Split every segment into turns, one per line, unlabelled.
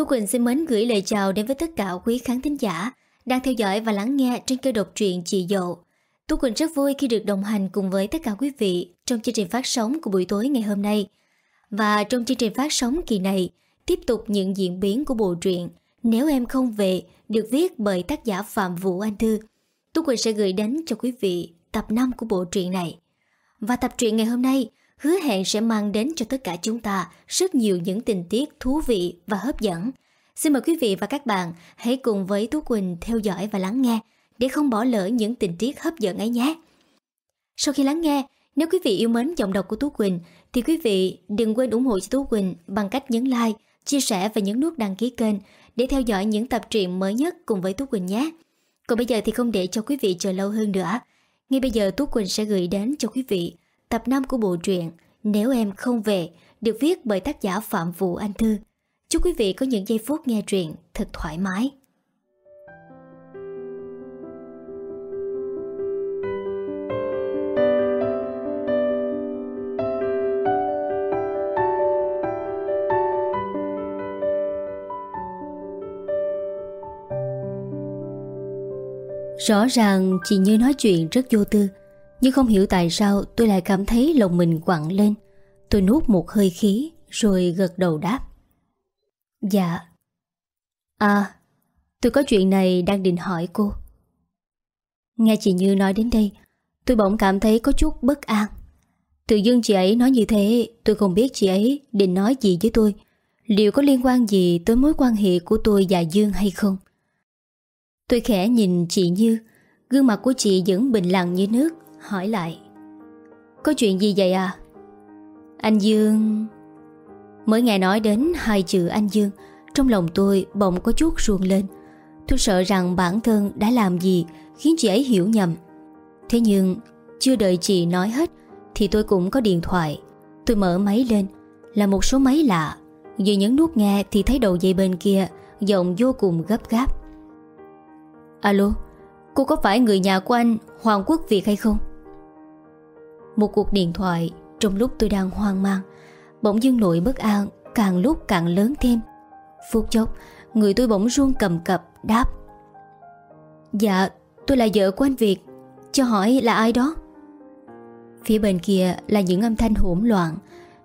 Tú Quỳnh xin mến gửi lời chào đến với tất cả quý khán thính giả đang theo dõi và lắng nghe trên kênh độc truyện Chị Dậu. Tú Quỳnh rất vui khi được đồng hành cùng với tất cả quý vị trong chương trình phát sóng của buổi tối ngày hôm nay. Và trong chương trình phát sóng kỳ này, tiếp tục những diễn biến của bộ truyện Nếu Em Không Về được viết bởi tác giả Phạm Vũ Anh Thư. Tú Quỳnh sẽ gửi đến cho quý vị tập 5 của bộ truyện này. Và tập truyện ngày hôm nay hứa hẹn sẽ mang đến cho tất cả chúng ta rất nhiều những tình tiết thú vị và hấp dẫn. Xin mời quý vị và các bạn hãy cùng với Tú Quỳnh theo dõi và lắng nghe để không bỏ lỡ những tình tiết hấp dẫn ấy nhé. Sau khi lắng nghe, nếu quý vị yêu mến giọng đọc của Tú Quỳnh thì quý vị đừng quên ủng hộ cho Tú Quỳnh bằng cách nhấn like, chia sẻ và nhấn nút đăng ký kênh để theo dõi những tập truyện mới nhất cùng với Tú Quỳnh nhé. Còn bây giờ thì không để cho quý vị chờ lâu hơn nữa. Ngay bây giờ Tú Quỳnh sẽ gửi đến cho quý vị tập 5 của bộ truyện Nếu em không về được viết bởi tác giả Phạm Vũ Anh Thư. Chúc quý vị có những giây phút nghe truyện thật thoải mái. Rõ ràng chị Như nói chuyện rất vô tư nhưng không hiểu tại sao tôi lại cảm thấy lòng mình quặn lên. Tôi nuốt một hơi khí, Rồi gật đầu đáp. Dạ. À Tôi có chuyện này đang định hỏi cô. Nghe chị Như nói đến đây, Tôi bỗng cảm thấy có chút bất an. Tự dưng chị ấy nói như thế, Tôi không biết chị ấy định nói gì với tôi. Liệu có liên quan gì tới mối quan hệ của tôi và Dương hay không? Tôi khẽ nhìn chị Như, Gương mặt của chị vẫn bình lặng như nước Hỏi lại. Có chuyện gì vậy à? Anh Dương. Mới nghe nói đến hai chữ anh Dương Trong lòng tôi bỗng có chút ruồn lên. Tôi sợ rằng bản thân đã làm gì Khiến chị ấy hiểu nhầm. Thế nhưng Chưa đợi chị nói hết Thì tôi cũng có điện thoại. Tôi mở máy lên Là một số máy lạ. Vừa nhấn nút nghe thì thấy đầu dây bên kia Giọng vô cùng gấp gáp. Alo, cô có phải người nhà của anh Hoàng Quốc Việt hay không? Một cuộc điện thoại trong lúc tôi đang hoang mang Bỗng dưng nỗi bất an càng lúc càng lớn thêm Phút chốc, người tôi bỗng run cầm cập đáp Dạ, tôi là vợ của anh Việt Cho hỏi là ai đó? Phía bên kia là những âm thanh hỗn loạn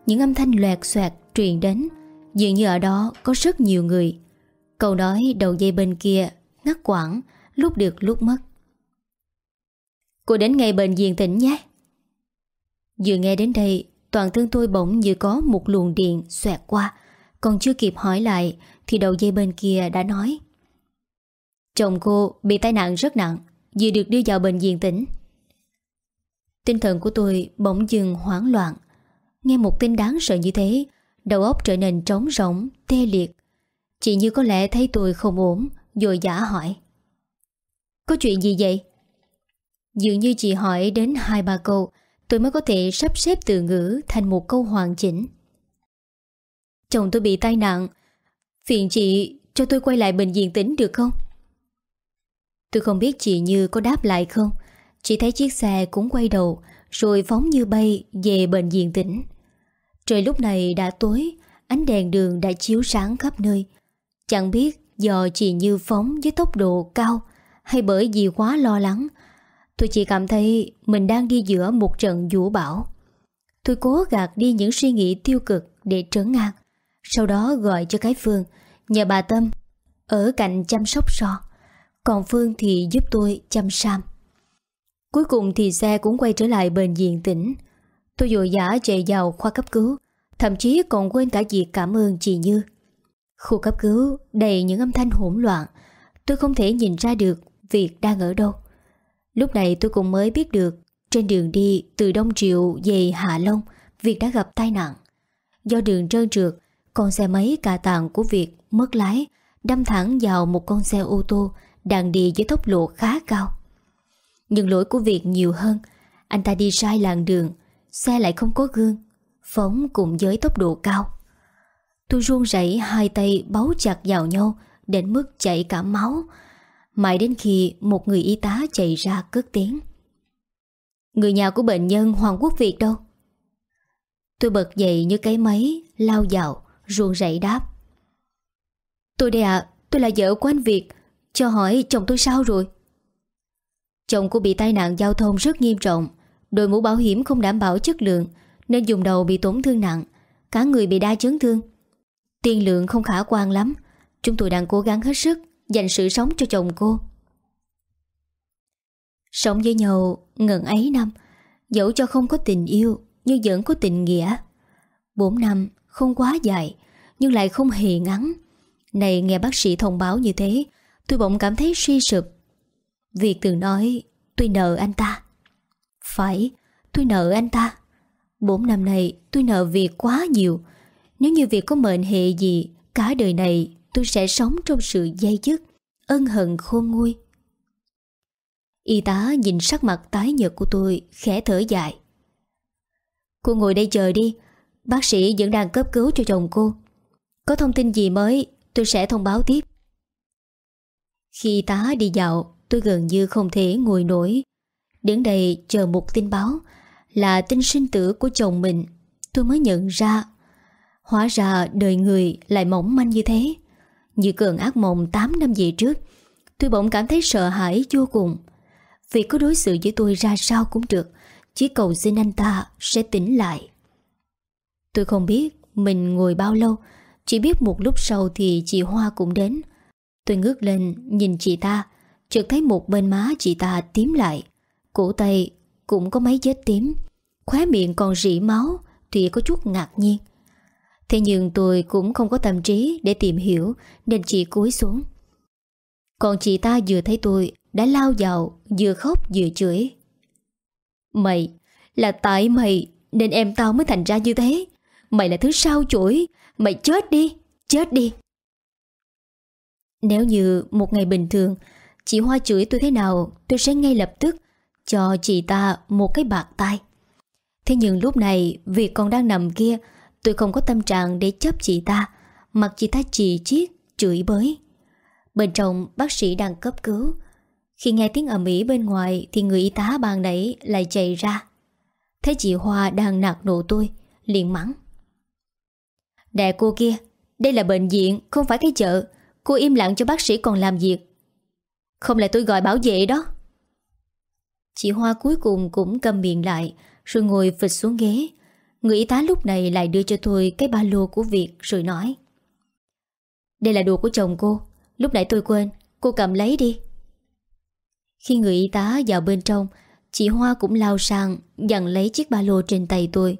Những âm thanh loẹt xoẹt truyền đến Dường như ở đó có rất nhiều người Câu nói đầu dây bên kia ngắt quãng lúc được lúc mất. Cô đến ngay bệnh viện tỉnh nhé. Vừa nghe đến đây, toàn thân tôi bỗng như có một luồng điện xoẹt qua, còn chưa kịp hỏi lại thì đầu dây bên kia đã nói. Chồng cô bị tai nạn rất nặng, vừa được đưa vào bệnh viện tỉnh. Tinh thần của tôi bỗng dừng hoảng loạn. Nghe một tin đáng sợ như thế, đầu óc trở nên trống rỗng, tê liệt. Chị như có lẽ thấy tôi không ổn, rồi giả hỏi. Có chuyện gì vậy? Dường như chị hỏi đến hai ba câu Tôi mới có thể sắp xếp từ ngữ Thành một câu hoàn chỉnh Chồng tôi bị tai nạn Phiền chị cho tôi quay lại bệnh viện tỉnh được không? Tôi không biết chị Như có đáp lại không Chỉ thấy chiếc xe cũng quay đầu, Rồi phóng như bay về bệnh viện tỉnh Trời lúc này đã tối, Ánh đèn đường đã chiếu sáng khắp nơi Chẳng biết do chị Như phóng với tốc độ cao hay bởi vì quá lo lắng. Tôi chỉ cảm thấy mình đang đi giữa một trận vũ bão. Tôi cố gạt đi những suy nghĩ tiêu cực để trấn an. Sau đó gọi cho cái Phương, nhờ bà Tâm, ở cạnh chăm sóc so. Còn Phương thì giúp tôi chăm Sam. Cuối cùng thì xe cũng quay trở lại bệnh viện tỉnh. Tôi vội vã chạy vào khoa cấp cứu, thậm chí còn quên cả việc cảm ơn chị Như. Khu cấp cứu đầy những âm thanh hỗn loạn. Tôi không thể nhìn ra được việc đang ở đâu Lúc này tôi cũng mới biết được, Trên đường đi từ Đông Triệu về Hạ Long Việt đã gặp tai nạn. Do đường trơn trượt, Con xe máy cà tàng của Việt mất lái Đâm thẳng vào một con xe ô tô Đang đi với tốc độ khá cao. Nhưng lỗi của Việt nhiều hơn, Anh ta đi sai làng đường, Xe lại không có gương, Phóng cùng với tốc độ cao. Tôi run rẩy hai tay bấu chặt vào nhau Đến mức chảy cả máu Mãi đến khi một người y tá chạy ra cất tiếng. Người nhà của bệnh nhân Hoàng Quốc Việt đâu? Tôi bật dậy như cái máy, Lao dạo Ruồn rảy đáp. Tôi đây ạ, Tôi là vợ của anh Việt, Cho hỏi chồng tôi sao rồi? Chồng cô bị tai nạn giao thông rất nghiêm trọng, Đội mũ bảo hiểm không đảm bảo chất lượng, Nên dùng đầu bị tổn thương nặng, Cả người bị đa chấn thương. Tiền lượng không khả quan lắm, Chúng tôi đang cố gắng hết sức. Dành sự sống cho chồng cô. Sống với nhau ngần ấy năm, Dẫu cho không có tình yêu, Nhưng vẫn có tình nghĩa. Bốn năm không quá dài, Nhưng lại không hề ngắn. Này nghe bác sĩ thông báo như thế, Tôi bỗng cảm thấy suy sụp. Việc từng nói, tôi nợ anh ta. Phải, tôi nợ anh ta. Bốn năm này tôi nợ việc quá nhiều. Nếu như việc có mệnh hệ gì, Cả đời này tôi sẽ sống trong sự dây dứt, Ân hận, khôn nguôi. Y tá nhìn sắc mặt tái nhợt của tôi, Khẽ thở dài. Cô ngồi đây chờ đi, Bác sĩ vẫn đang cấp cứu cho chồng cô. Có thông tin gì mới, Tôi sẽ thông báo tiếp. Khi tá đi dạo, Tôi gần như không thể ngồi nổi. Đến đây chờ một tin báo Là tin sinh tử của chồng mình. Tôi mới nhận ra, Hóa ra đời người lại mỏng manh như thế. Như cơn ác mộng 8 năm về trước, Tôi bỗng cảm thấy sợ hãi vô cùng. Vì có đối xử với tôi ra sao cũng được, Chỉ cầu xin anh ta sẽ tỉnh lại. Tôi không biết mình ngồi bao lâu, Chỉ biết một lúc sau thì chị Hoa cũng đến. Tôi ngước lên nhìn chị ta, Chợt thấy một bên má chị ta tím lại. Cổ tay cũng có mấy vết tím, Khóe miệng còn rỉ máu Thì có chút ngạc nhiên. Thế nhưng tôi cũng không có tâm trí Để tìm hiểu, Nên chỉ cúi xuống. Còn chị ta vừa thấy tôi, Đã lao vào, vừa khóc vừa chửi. Mày, Là tại mày Nên em tao mới thành ra như thế. Mày là thứ sao chuỗi Mày chết đi Chết đi. Nếu như một ngày bình thường, Chị Hoa chửi tôi thế nào, Tôi sẽ ngay lập tức Cho chị ta một cái bạc tay. Thế nhưng lúc này, Việc còn đang nằm kia Tôi không có tâm trạng để chấp chị ta, Mặc chị ta chỉ chiết Chửi bới. Bên trong, bác sĩ đang cấp cứu. Khi nghe tiếng ầm ĩ bên ngoài Thì người y tá bàn nãy lại chạy ra. Thấy chị Hoa đang nạt nộ tôi, liền mắng. Nè cô kia, Đây là bệnh viện, không phải cái chợ. Cô im lặng cho bác sĩ còn làm việc. Không là tôi gọi bảo vệ đó? Chị Hoa cuối cùng cũng cầm miệng lại, Rồi ngồi phịch xuống ghế. Người y tá lúc này lại đưa cho tôi Cái ba lô của Việt rồi nói. Đây là đồ của chồng cô, Lúc nãy tôi quên, Cô cầm lấy đi. Khi người y tá vào bên trong, Chị Hoa cũng lao sang Dặn lấy chiếc ba lô trên tay tôi.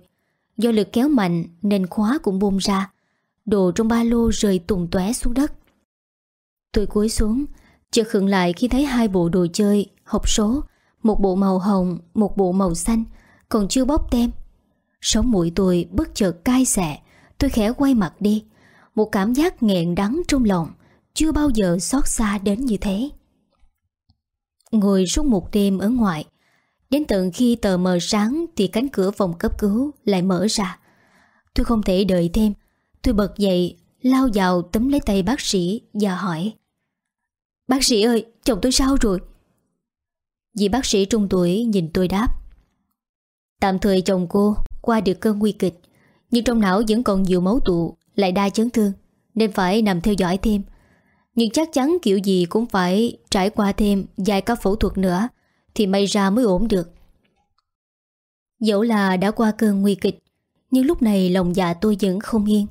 Do lực kéo mạnh nên khóa cũng bung ra, Đồ trong ba lô rơi tùng tóe xuống đất. Tôi cúi xuống, Chợt khựng lại khi thấy hai bộ đồ chơi, Hộp số, Một bộ màu hồng, Một bộ màu xanh, Còn chưa bóp tem. Sống mũi tôi bất chợt cay xẹ Tôi khẽ quay mặt đi. Một cảm giác nghẹn đắng trong lòng, Chưa bao giờ xót xa đến như thế. Ngồi suốt một đêm ở ngoài, Đến tận khi tờ mờ sáng Thì cánh cửa phòng cấp cứu lại mở ra. Tôi không thể đợi thêm, Tôi bật dậy, Lao vào tấm lấy tay bác sĩ Và hỏi, Bác sĩ ơi, chồng tôi sao rồi? Vị bác sĩ trung tuổi nhìn tôi đáp, Tạm thời chồng cô qua được cơn nguy kịch. Nhưng trong não vẫn còn nhiều máu tụ, Lại đa chấn thương, Nên phải nằm theo dõi thêm. Nhưng chắc chắn kiểu gì cũng phải trải qua thêm Vài các phẫu thuật nữa, Thì may ra mới ổn được. Dẫu là đã qua cơn nguy kịch, Nhưng lúc này lòng dạ tôi vẫn không yên.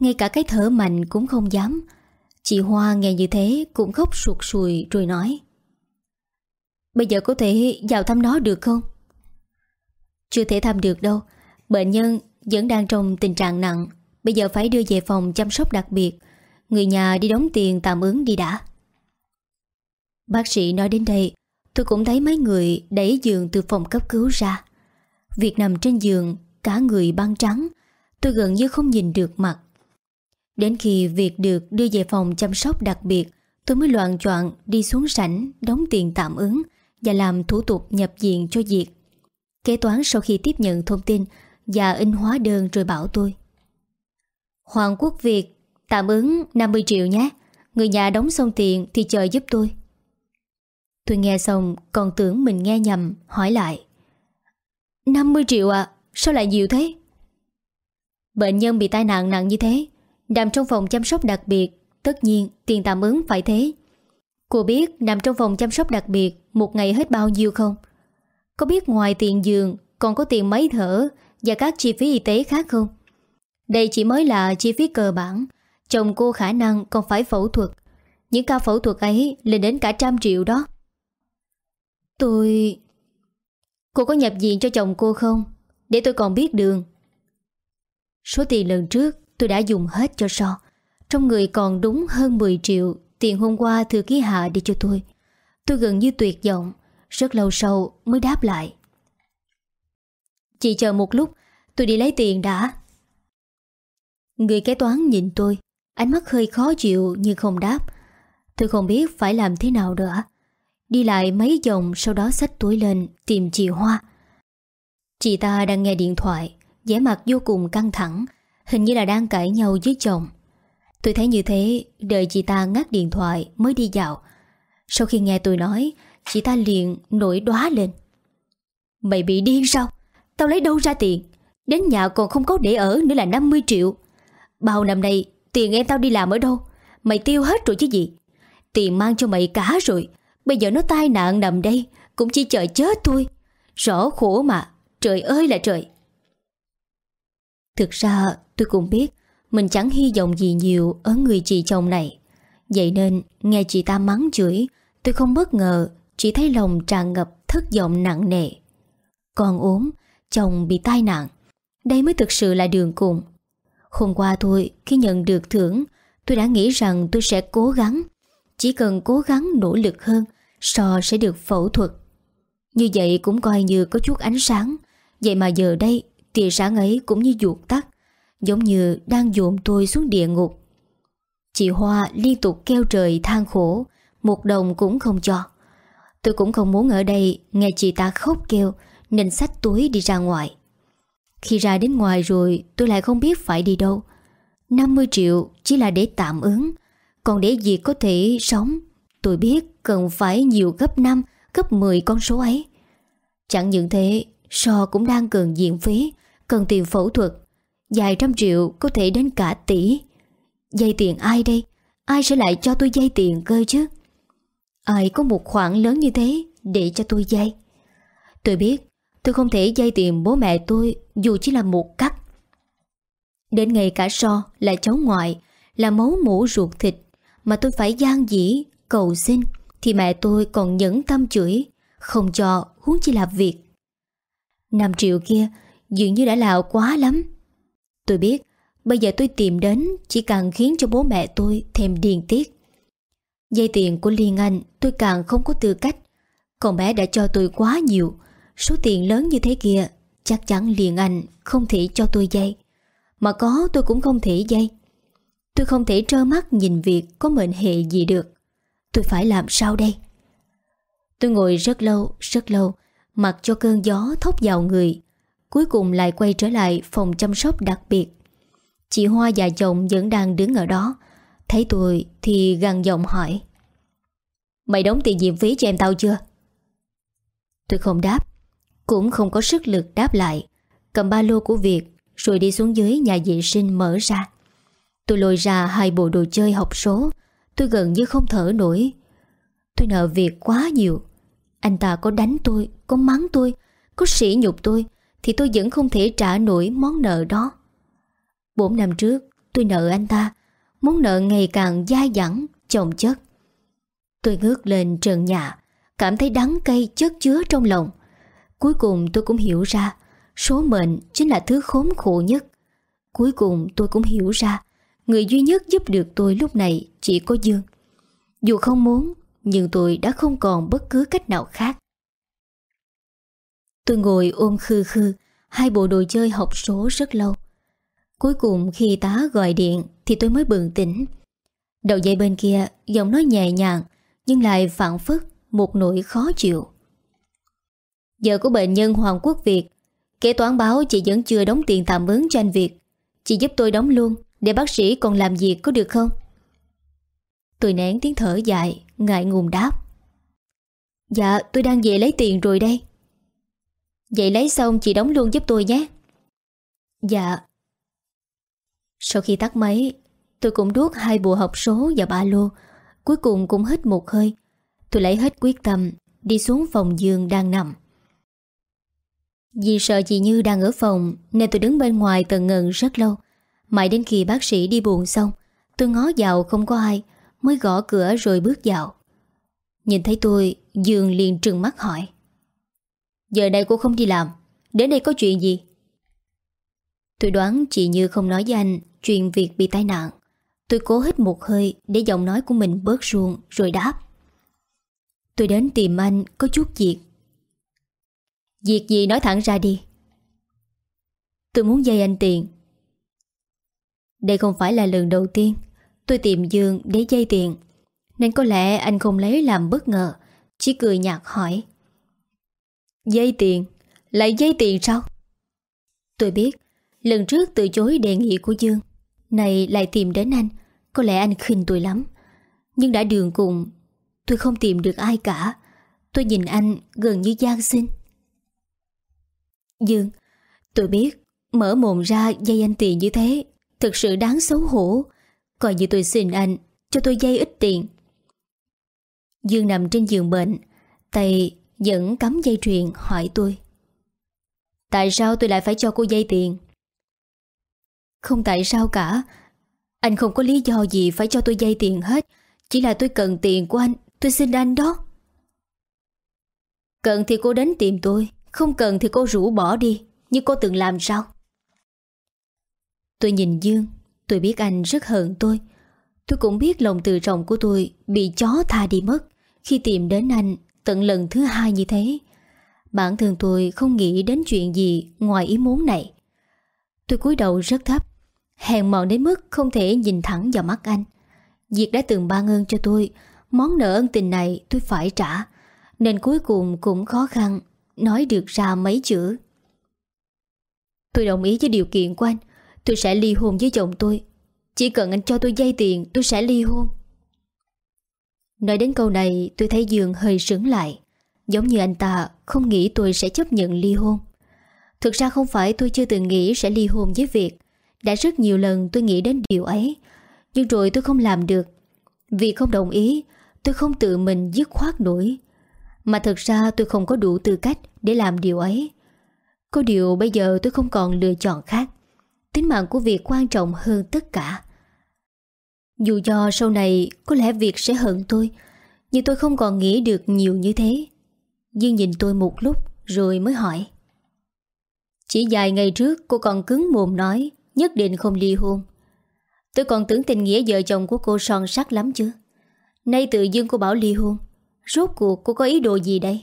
Ngay cả cái thở mạnh cũng không dám. Chị Hoa nghe như thế Cũng khóc sụt sùi rồi nói. Bây giờ có thể vào thăm nó được không? Chưa thể thăm được đâu. Bệnh nhân vẫn đang trong tình trạng nặng. Bây giờ phải đưa về phòng chăm sóc đặc biệt. Người nhà đi đóng tiền tạm ứng đi đã. Bác sĩ nói đến đây, Tôi cũng thấy mấy người đẩy giường từ phòng cấp cứu ra. Việc nằm trên giường, Cả người băng trắng, Tôi gần như không nhìn được mặt. Đến khi việc được đưa về phòng chăm sóc đặc biệt, Tôi mới loạn choạng đi xuống sảnh Đóng tiền tạm ứng Và làm thủ tục nhập viện cho Diệt Kế toán sau khi tiếp nhận thông tin và in hóa đơn rồi bảo tôi. Hoàng Quốc Việt, Tạm ứng 50 triệu nhé. Người nhà đóng xong tiền thì chờ giúp tôi. Tôi nghe xong, Còn tưởng mình nghe nhầm, Hỏi lại. 50 triệu à Sao lại nhiều thế? Bệnh nhân bị tai nạn nặng như thế, Nằm trong phòng chăm sóc đặc biệt, Tất nhiên tiền tạm ứng phải thế. Cô biết nằm trong phòng chăm sóc đặc biệt Một ngày hết bao nhiêu không? Có biết ngoài tiền giường Còn có tiền máy thở và các chi phí y tế khác không? Đây chỉ mới là chi phí cơ bản. Chồng cô khả năng còn phải phẫu thuật. Những ca phẫu thuật ấy lên đến cả trăm triệu đó. Tôi... Cô có nhập viện cho chồng cô không? Để tôi còn biết đường. Số tiền lần trước tôi đã dùng hết cho so. Trong người còn đúng hơn 10 triệu Tiền hôm qua thư ký hạ đi cho tôi. Tôi gần như tuyệt vọng. Rất lâu sau mới đáp lại. Chị chờ một lúc, Tôi đi lấy tiền đã. Người kế toán nhìn tôi, Ánh mắt hơi khó chịu nhưng không đáp. Tôi không biết phải làm thế nào nữa. Đi lại mấy vòng Sau đó xách túi lên, tìm chị Hoa. Chị ta đang nghe điện thoại, vẻ mặt vô cùng căng thẳng, Hình như là đang cãi nhau với chồng. Tôi thấy như thế, Đợi chị ta ngắt điện thoại mới đi dạo Sau khi nghe tôi nói, Chị ta liền nổi đóa lên. Mày bị điên sao? Tao lấy đâu ra tiền? Đến nhà còn không có để ở nữa là 50 triệu. Bao năm nay, Tiền em tao đi làm ở đâu? Mày tiêu hết rồi chứ gì? Tiền mang cho mày cả rồi. Bây giờ nó tai nạn nằm đây, Cũng chỉ chờ chết thôi. Rõ khổ mà, Trời ơi là trời. Thực ra, tôi cũng biết, Mình chẳng hy vọng gì nhiều Ở người chị chồng này. Vậy nên, nghe chị ta mắng chửi, Tôi không bất ngờ, Chỉ thấy lòng tràn ngập thất vọng nặng nề. Còn ốm Chồng bị tai nạn. Đây mới thực sự là đường cùng. Hôm qua thôi, khi nhận được thưởng, Tôi đã nghĩ rằng tôi sẽ cố gắng. Chỉ cần cố gắng nỗ lực hơn, So sẽ được phẫu thuật. Như vậy cũng coi như có chút ánh sáng. Vậy mà giờ đây, Tia sáng ấy cũng như ruột tắt, Giống như đang dồn tôi xuống địa ngục. Chị Hoa liên tục kêu trời than khổ, Một đồng cũng không cho. Tôi cũng không muốn ở đây Nghe chị ta khóc kêu nên xách túi đi ra ngoài. Khi ra đến ngoài rồi, tôi lại không biết phải đi đâu. 50 triệu chỉ là để tạm ứng. Còn để gì có thể sống? Tôi biết cần phải nhiều gấp 5 Gấp 10 con số ấy. Chẳng những thế So cũng đang cần diện phí, Cần tiền phẫu thuật. Vài trăm triệu có thể đến cả tỷ. Dây tiền ai đây? Ai sẽ lại cho tôi dây tiền cơ chứ? Ai có một khoản lớn như thế Để cho tôi dây? Tôi biết tôi không thể dây tiền bố mẹ tôi Dù chỉ là một cắt Đến ngày cả so là cháu ngoại Là máu mũ ruột thịt Mà tôi phải gian dĩ Cầu xin Thì mẹ tôi còn nhẫn tâm chửi Không cho huống chỉ là việc 5 triệu kia dường như đã lào quá lắm. Tôi biết, bây giờ tôi tìm đến chỉ càng khiến cho bố mẹ tôi thêm điên tiết. Dây tiền của Liên Anh tôi càng không có tư cách. Còn bé đã cho tôi quá nhiều. Số tiền lớn như thế kia, chắc chắn liền Anh không thể cho tôi dây. Mà có tôi cũng không thể dây. Tôi không thể trơ mắt nhìn việc có mệnh hệ gì được. Tôi phải làm sao đây? Tôi ngồi rất lâu, rất lâu, mặc cho cơn gió thốc vào người, Cuối cùng lại quay trở lại phòng chăm sóc đặc biệt Chị Hoa và chồng vẫn đang đứng ở đó Thấy tôi thì gằn giọng hỏi Mày đóng tiền diệm phí cho em tao chưa? Tôi không đáp cũng không có sức lực đáp lại Cầm ba lô của Việt Rồi đi xuống dưới nhà vệ sinh mở ra Tôi lôi ra hai bộ đồ chơi học số Tôi gần như không thở nổi Tôi nợ Việt quá nhiều Anh ta có đánh tôi Có mắng tôi Có sỉ nhục tôi thì tôi vẫn không thể trả nổi món nợ đó. Bốn năm trước, tôi nợ anh ta, món nợ ngày càng dai dẳng, chồng chất. Tôi ngước lên trần nhà, cảm thấy đắng cay chất chứa trong lòng. Cuối cùng tôi cũng hiểu ra, số mệnh chính là thứ khốn khổ nhất. Cuối cùng tôi cũng hiểu ra, người duy nhất giúp được tôi lúc này chỉ có Dương. Dù không muốn, nhưng tôi đã không còn bất cứ cách nào khác. Tôi ngồi ôm khư khư Hai bộ đồ chơi học số rất lâu Cuối cùng khi tá gọi điện Thì tôi mới bừng tỉnh Đầu dây bên kia Giọng nói nhẹ nhàng Nhưng lại phản phức một nỗi khó chịu Giờ của bệnh nhân Hoàng Quốc Việt. Kế toán báo chị vẫn chưa đóng tiền tạm ứng cho anh Việt. Chị giúp tôi đóng luôn, Để bác sĩ còn làm việc có được không? Tôi nén tiếng thở dài, Ngại ngùng đáp. Dạ tôi đang về lấy tiền rồi đây. Vậy lấy xong chị đóng luôn giúp tôi nhé. Dạ. Sau khi tắt máy, Tôi cũng đuốt hai bộ học số và ba lô. Cuối cùng cũng hít một hơi. Tôi lấy hết quyết tâm, Đi xuống phòng giường đang nằm. Vì sợ chị Như đang ở phòng, Nên tôi đứng bên ngoài tận ngần rất lâu. Mãi đến khi bác sĩ đi buồn xong, Tôi ngó vào không có ai, Mới gõ cửa rồi bước vào. Nhìn thấy tôi, Dương liền trừng mắt hỏi. Giờ này cô không đi làm, Đến đây có chuyện gì? Tôi đoán chị Như không nói với anh Chuyện việc bị tai nạn. Tôi cố hít một hơi Để giọng nói của mình bớt ruộng rồi đáp. Tôi đến tìm anh, Có chút việc. Việc gì nói thẳng ra đi. Tôi muốn dây anh tiền. Đây không phải là lần đầu tiên Tôi tìm Dương để dây tiền, Nên có lẽ anh không lấy làm bất ngờ, Chỉ cười nhạt hỏi. Dây tiền? Lại dây tiền sao? Tôi biết, Lần trước từ chối đề nghị của Dương Này lại tìm đến anh, Có lẽ anh khinh tôi lắm. Nhưng đã đường cùng, Tôi không tìm được ai cả. Tôi nhìn anh gần như gian sinh Dương, Tôi biết, Mở mồm ra dây anh tiền như thế, Thực sự đáng xấu hổ. Coi như tôi xin anh, Cho tôi dây ít tiền. Dương nằm trên giường bệnh, Tay vẫn cắm dây truyền hỏi tôi. Tại sao tôi lại phải cho cô dây tiền? Không tại sao cả. Anh không có lý do gì phải cho tôi dây tiền hết. Chỉ là tôi cần tiền của anh, Tôi xin anh đó. Cần thì cô đến tìm tôi. Không cần thì cô rủ bỏ đi Như cô từng làm sao? Tôi nhìn Dương, Tôi biết anh rất hận tôi. Tôi cũng biết lòng từ trọng của tôi Bị chó tha đi mất. Khi tìm đến anh, tận lần thứ hai như thế, Bản thân tôi không nghĩ đến chuyện gì Ngoài ý muốn này. Tôi cúi đầu rất thấp, Hèn mọn đến mức không thể nhìn thẳng vào mắt anh. Diệt đã từng ban ơn cho tôi, Món nợ ân tình này tôi phải trả, Nên cuối cùng cũng khó khăn. Nói được ra mấy chữ. Tôi đồng ý với điều kiện của anh. Tôi sẽ ly hôn với chồng tôi. Chỉ cần anh cho tôi dây tiền, Tôi sẽ ly hôn. Nói đến câu này, tôi thấy Dương hơi sững lại. Giống như anh ta không nghĩ tôi sẽ chấp nhận ly hôn. Thực ra không phải tôi chưa từng nghĩ sẽ ly hôn với Việt Đã rất nhiều lần tôi nghĩ đến điều ấy, Nhưng rồi tôi không làm được. Vì không đồng ý, Tôi không tự mình dứt khoát nổi. Mà thật ra tôi không có đủ tư cách Để làm điều ấy. Có điều bây giờ tôi không còn lựa chọn khác. Tính mạng của việc quan trọng hơn tất cả. Dù do sau này Có lẽ việc sẽ hận tôi, Nhưng tôi không còn nghĩ được nhiều như thế. Dương nhìn tôi một lúc Rồi mới hỏi. Chỉ vài ngày trước cô còn cứng mồm nói, Nhất định không ly hôn. Tôi còn tưởng tình nghĩa vợ chồng của cô son sắc lắm chứ. Nay tự dưng cô bảo ly hôn. Rốt cuộc cô có ý đồ gì đây?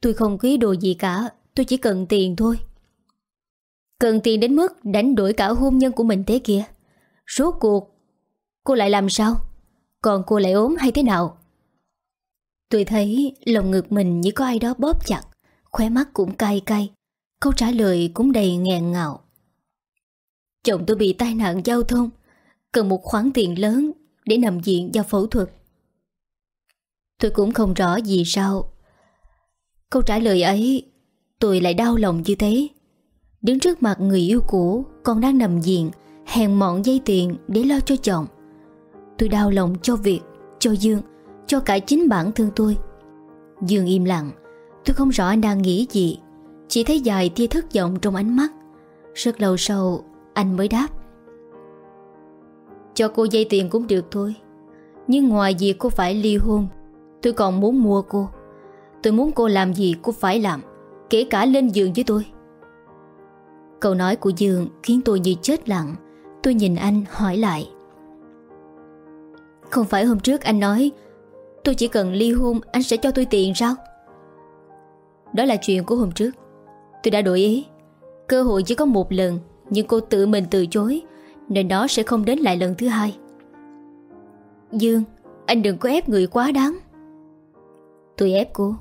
Tôi không có ý đồ gì cả, Tôi chỉ cần tiền thôi. Cần tiền đến mức đánh đổi cả hôn nhân của mình thế kia. Rốt cuộc, Cô lại làm sao? Còn cô lại ốm hay thế nào? Tôi thấy lòng ngực mình như có ai đó bóp chặt, Khóe mắt cũng cay cay, Câu trả lời cũng đầy nghẹn ngào. Chồng tôi bị tai nạn giao thông, Cần một khoản tiền lớn Để nằm viện do phẫu thuật. Tôi cũng không rõ vì sao. Câu trả lời ấy, Tôi lại đau lòng như thế. Đứng trước mặt người yêu cũ con đang nằm viện, Hèn mọn dây tiền để lo cho chồng. Tôi đau lòng cho việc, Cho Dương, Cho cả chính bản thân tôi. Dương im lặng. Tôi không rõ anh đang nghĩ gì. Chỉ thấy dài tia thất vọng trong ánh mắt. Rất lâu sau, Anh mới đáp. Cho cô dây tiền cũng được thôi. Nhưng ngoài việc cô phải ly hôn Tôi còn muốn mua cô. Tôi muốn cô làm gì cô phải làm, Kể cả lên giường với tôi. Câu nói của Dương khiến tôi như chết lặng. Tôi nhìn anh hỏi lại. Không phải hôm trước anh nói, Tôi chỉ cần ly hôn Anh sẽ cho tôi tiền sao? Đó là chuyện của hôm trước. Tôi đã đổi ý. Cơ hội chỉ có một lần, Nhưng cô tự mình từ chối, Nên đó sẽ không đến lại lần thứ hai. Dương, Anh đừng có ép người quá đáng. Tôi ép cô.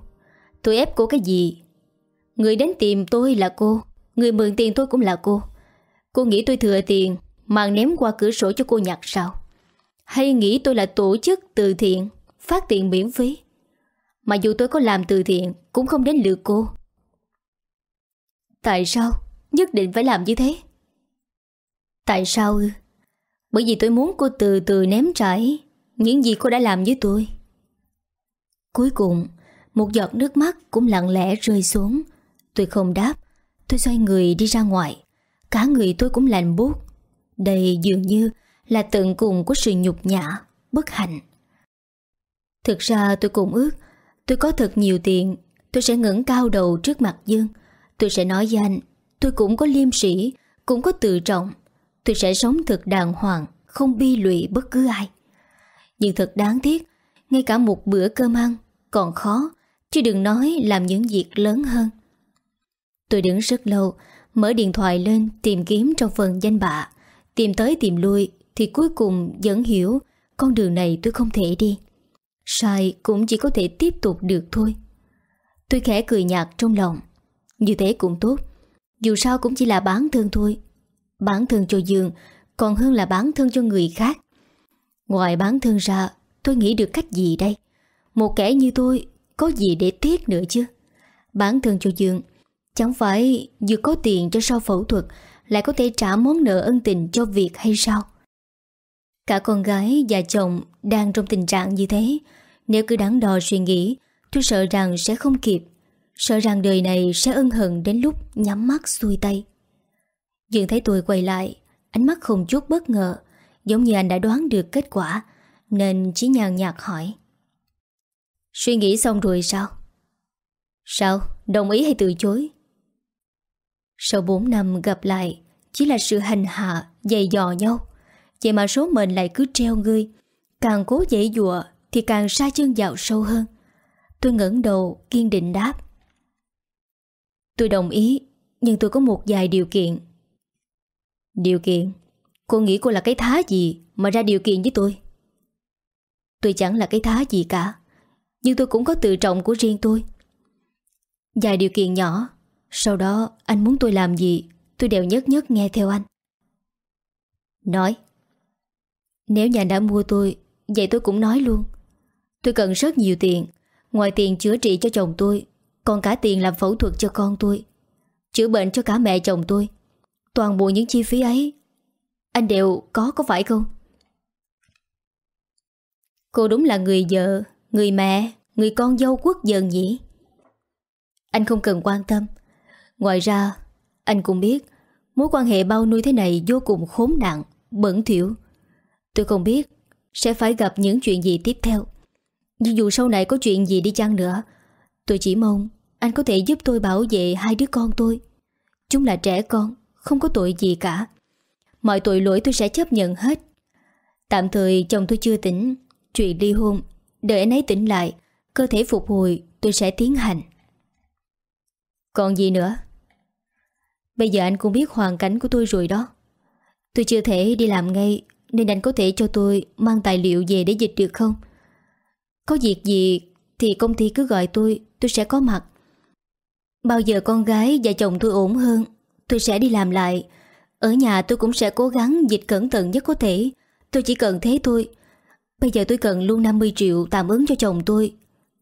Tôi ép cô cái gì? Người đến tìm tôi là cô. Người mượn tiền tôi cũng là cô. Cô nghĩ tôi thừa tiền mà ném qua cửa sổ cho cô nhặt sao? Hay nghĩ tôi là tổ chức từ thiện, Phát tiền miễn phí? Mà dù tôi có làm từ thiện, Cũng không đến lượt cô. Tại sao? Nhất định phải làm như thế. Tại sao ư? Bởi vì tôi muốn cô từ từ ném trải Những gì cô đã làm với tôi. Cuối cùng, Một giọt nước mắt cũng lặng lẽ rơi xuống. Tôi không đáp. Tôi xoay người đi ra ngoài. Cả người tôi cũng lạnh buốt. Đây dường như là tận cùng của sự nhục nhã, Bất hạnh. Thực ra tôi cũng ước Tôi có thật nhiều tiền. Tôi sẽ ngẩng cao đầu trước mặt Dương. Tôi sẽ nói với anh, Tôi cũng có liêm sĩ Cũng có tự trọng. Tôi sẽ sống thật đàng hoàng, Không bi lụy bất cứ ai. Nhưng thật đáng tiếc, Ngay cả một bữa cơm ăn còn khó, Chứ đừng nói làm những việc lớn hơn. Tôi đứng rất lâu, Mở điện thoại lên tìm kiếm trong phần danh bạ. Tìm tới tìm lui Thì cuối cùng vẫn hiểu, Con đường này tôi không thể đi. Sai cũng chỉ có thể tiếp tục được thôi. Tôi khẽ cười nhạt trong lòng. Như thế cũng tốt. Dù sao cũng chỉ là bán thân thôi. Bán thân cho Dương, Còn hơn là bán thân cho người khác. Ngoài bán thân ra, Tôi nghĩ được cách gì đây? Một kẻ như tôi Có gì để tiếc nữa chứ? Bản thân cho Dương Chẳng phải vừa có tiền cho sau phẫu thuật Lại có thể trả món nợ ân tình cho việc hay sao? Cả con gái và chồng Đang trong tình trạng như thế. Nếu cứ đắn đo suy nghĩ, Tôi sợ rằng sẽ không kịp. Sợ rằng đời này sẽ ân hận đến lúc nhắm mắt xuôi tay. Dương thấy tôi quay lại, Ánh mắt không chút bất ngờ, Giống như anh đã đoán được kết quả, Nên chỉ nhàn nhạt hỏi. Suy nghĩ xong rồi sao? Sao? Đồng ý hay từ chối? Sau 4 năm gặp lại, Chỉ là sự hành hạ, Dày dò nhau. Vậy mà số mệnh lại cứ treo ngươi. Càng cố dễ dụa Thì càng xa chân dạo sâu hơn. Tôi ngẩng đầu, kiên định đáp. Tôi đồng ý, Nhưng tôi có một vài điều kiện. Điều kiện? Cô nghĩ cô là cái thá gì Mà ra điều kiện với tôi? Tôi chẳng là cái thá gì cả. Nhưng tôi cũng có tự trọng của riêng tôi. Vài điều kiện nhỏ, Sau đó anh muốn tôi làm gì, Tôi đều nhất nhất nghe theo anh. Nói, Nếu nhà đã mua tôi, Vậy tôi cũng nói luôn. Tôi cần rất nhiều tiền, Ngoài tiền chữa trị cho chồng tôi, Còn cả tiền làm phẫu thuật cho con tôi, Chữa bệnh cho cả mẹ chồng tôi. Toàn bộ những chi phí ấy, Anh đều có có phải không? Cô đúng là người vợ Người mẹ, Người con dâu quốc dân nhỉ? Anh không cần quan tâm. Ngoài ra, Anh cũng biết Mối quan hệ bao nuôi thế này vô cùng khốn nạn, Bẩn thiểu Tôi không biết Sẽ phải gặp những chuyện gì tiếp theo. Nhưng dù sau này có chuyện gì đi chăng nữa, Tôi chỉ mong Anh có thể giúp tôi bảo vệ hai đứa con tôi. Chúng là trẻ con, Không có tội gì cả. Mọi tội lỗi tôi sẽ chấp nhận hết. Tạm thời chồng tôi chưa tỉnh, Chuyện ly hôn Đợi anh ấy tỉnh lại, Cơ thể phục hồi, tôi sẽ tiến hành. Còn gì nữa? Bây giờ anh cũng biết hoàn cảnh của tôi rồi đó. Tôi chưa thể đi làm ngay, Nên anh có thể cho tôi Mang tài liệu về để dịch được không? Có việc gì Thì công ty cứ gọi tôi Tôi sẽ có mặt. Bao giờ con gái và chồng tôi ổn hơn, Tôi sẽ đi làm lại. Ở nhà tôi cũng sẽ cố gắng dịch cẩn thận nhất có thể. Tôi chỉ cần thế thôi. Bây giờ tôi cần luôn 50 triệu tạm ứng cho chồng tôi.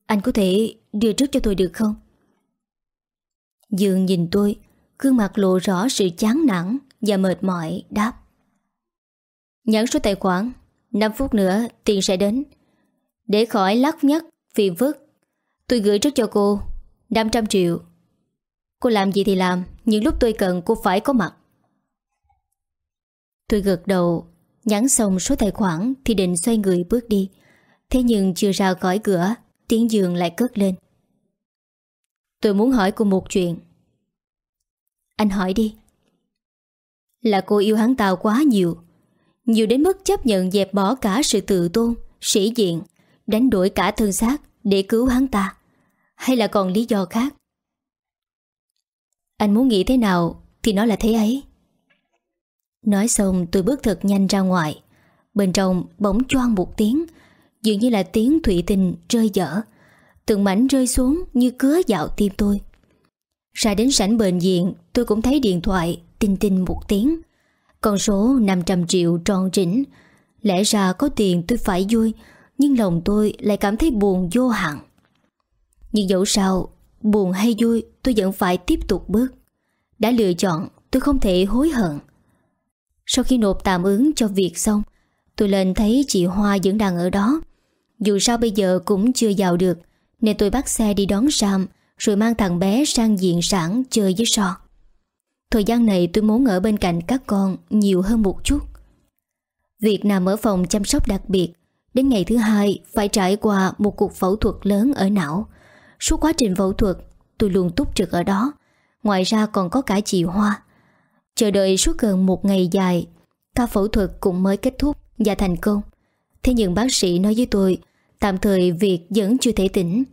Anh có thể đưa trước cho tôi được không? Dương nhìn tôi, Gương mặt lộ rõ sự chán nản Và mệt mỏi, đáp. Nhấn số tài khoản 5 phút nữa tiền sẽ đến. Để khỏi lắc nhắc, phiền phức, Tôi gửi trước cho cô 500 triệu. Cô làm gì thì làm Những lúc tôi cần cô phải có mặt. Tôi gật đầu Nhắn xong số tài khoản Thì định xoay người bước đi. Thế nhưng chưa ra khỏi cửa, Tiếng giường lại cất lên. Tôi muốn hỏi cô một chuyện. Anh hỏi đi. Là cô yêu hắn Tào quá nhiều Nhiều đến mức chấp nhận dẹp bỏ cả sự tự tôn, Sĩ diện, Đánh đổi cả thân xác Để cứu hắn ta. Hay là còn lý do khác? Anh muốn nghĩ thế nào Thì nó là thế ấy. Nói xong, tôi bước thật nhanh ra ngoài. Bên trong bỗng choang một tiếng, Dường như là tiếng thủy tinh rơi dở. Từng mảnh rơi xuống như cứa dạo tim tôi. Ra đến sảnh bệnh viện, Tôi cũng thấy điện thoại tinh tinh một tiếng. Con số 500 triệu tròn chỉnh Lẽ ra có tiền tôi phải vui, Nhưng lòng tôi lại cảm thấy buồn vô hạn. Nhưng dẫu sao, Buồn hay vui, tôi vẫn phải tiếp tục bước. Đã lựa chọn, tôi không thể hối hận. Sau khi nộp tạm ứng cho việc xong, Tôi lên thấy chị Hoa vẫn đang ở đó. Dù sao bây giờ cũng chưa vào được, Nên tôi bắt xe đi đón Sam, Rồi mang thằng bé sang diện sản chơi với So Thời gian này tôi muốn ở bên cạnh các con Nhiều hơn một chút. Việc nằm ở phòng chăm sóc đặc biệt, Đến ngày thứ hai Phải trải qua một cuộc phẫu thuật lớn ở não. Suốt quá trình phẫu thuật, Tôi luôn túc trực ở đó. Ngoài ra còn có cả chị Hoa. Chờ đợi suốt gần một ngày dài, Ca phẫu thuật cũng mới kết thúc Và thành công. Thế nhưng bác sĩ nói với tôi, Tạm thời việc vẫn chưa thể tỉnh.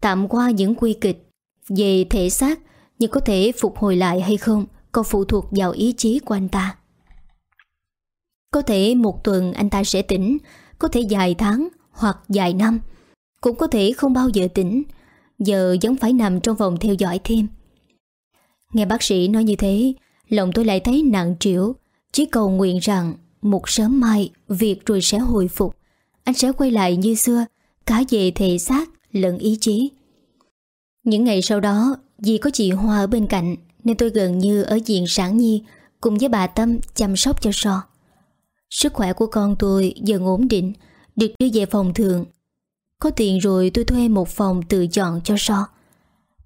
Tạm qua những quy kịch Về thể xác Nhưng có thể phục hồi lại hay không, Còn phụ thuộc vào ý chí của anh ta. Có thể một tuần anh ta sẽ tỉnh, Có thể dài tháng hoặc dài năm, Cũng có thể không bao giờ tỉnh. Giờ vẫn phải nằm trong vòng theo dõi thêm. Nghe bác sĩ nói như thế Lòng tôi lại thấy nặng trĩu. Chỉ cầu nguyện rằng, Một sớm mai, Việc rồi sẽ hồi phục. Anh sẽ quay lại như xưa, Cả về thể xác lẫn ý chí. Những ngày sau đó, Vì có chị Hoa ở bên cạnh, Nên tôi gần như ở diện sản nhi, Cùng với bà Tâm chăm sóc cho So. Sức khỏe của con tôi dần ổn định, Được đưa về phòng thường. Có tiền rồi tôi thuê một phòng tự chọn cho So.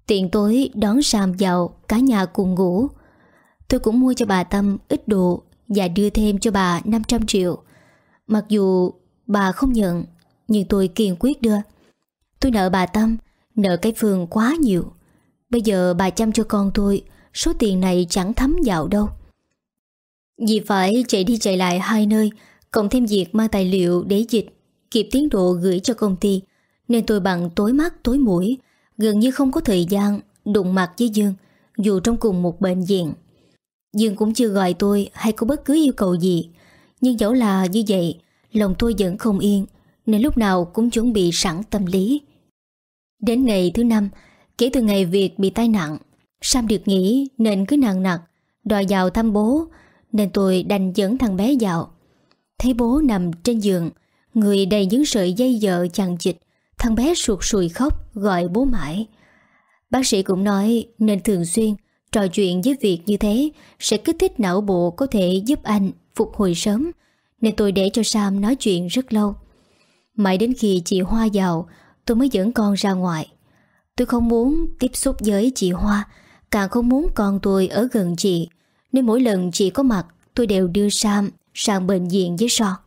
Tiện tối đón Sam vào Cả nhà cùng ngủ. Tôi cũng mua cho bà Tâm ít đồ Và đưa thêm cho bà 500 triệu. Mặc dù bà không nhận, Nhưng tôi kiên quyết đưa. Tôi nợ bà Tâm, Nợ cái phường quá nhiều. Bây giờ bà chăm cho con tôi, Số tiền này chẳng thấm dạo đâu. Vì phải chạy đi chạy lại hai nơi, Cộng thêm việc mang tài liệu để dịch, Kịp tiến độ gửi cho công ty, Nên tôi bằng tối mắt tối mũi, Gần như không có thời gian Đụng mặt với Dương, Dù trong cùng một bệnh viện. Dương cũng chưa gọi tôi hay có bất cứ yêu cầu gì. Nhưng dẫu là như vậy, Lòng tôi vẫn không yên, Nên lúc nào cũng chuẩn bị sẵn tâm lý. Đến ngày thứ năm, Kể từ ngày việc bị tai nạn, Sam được nghỉ nên cứ nặng nặc, Đòi vào thăm bố, Nên tôi đành dẫn thằng bé vào. Thấy bố nằm trên giường, Người đầy những sợi dây dợ chằng chịch Thằng bé sụt sùi khóc Gọi bố mãi. Bác sĩ cũng nói nên thường xuyên Trò chuyện với việc như thế Sẽ kích thích não bộ có thể giúp anh Phục hồi sớm, Nên tôi để cho Sam nói chuyện rất lâu. Mãi đến khi chị Hoa vào, Tôi mới dẫn con ra ngoài. Tôi không muốn tiếp xúc với chị Hoa, Càng không muốn con tôi ở gần chị. Nên mỗi lần chị có mặt, Tôi đều đưa Sam sang bệnh viện với So.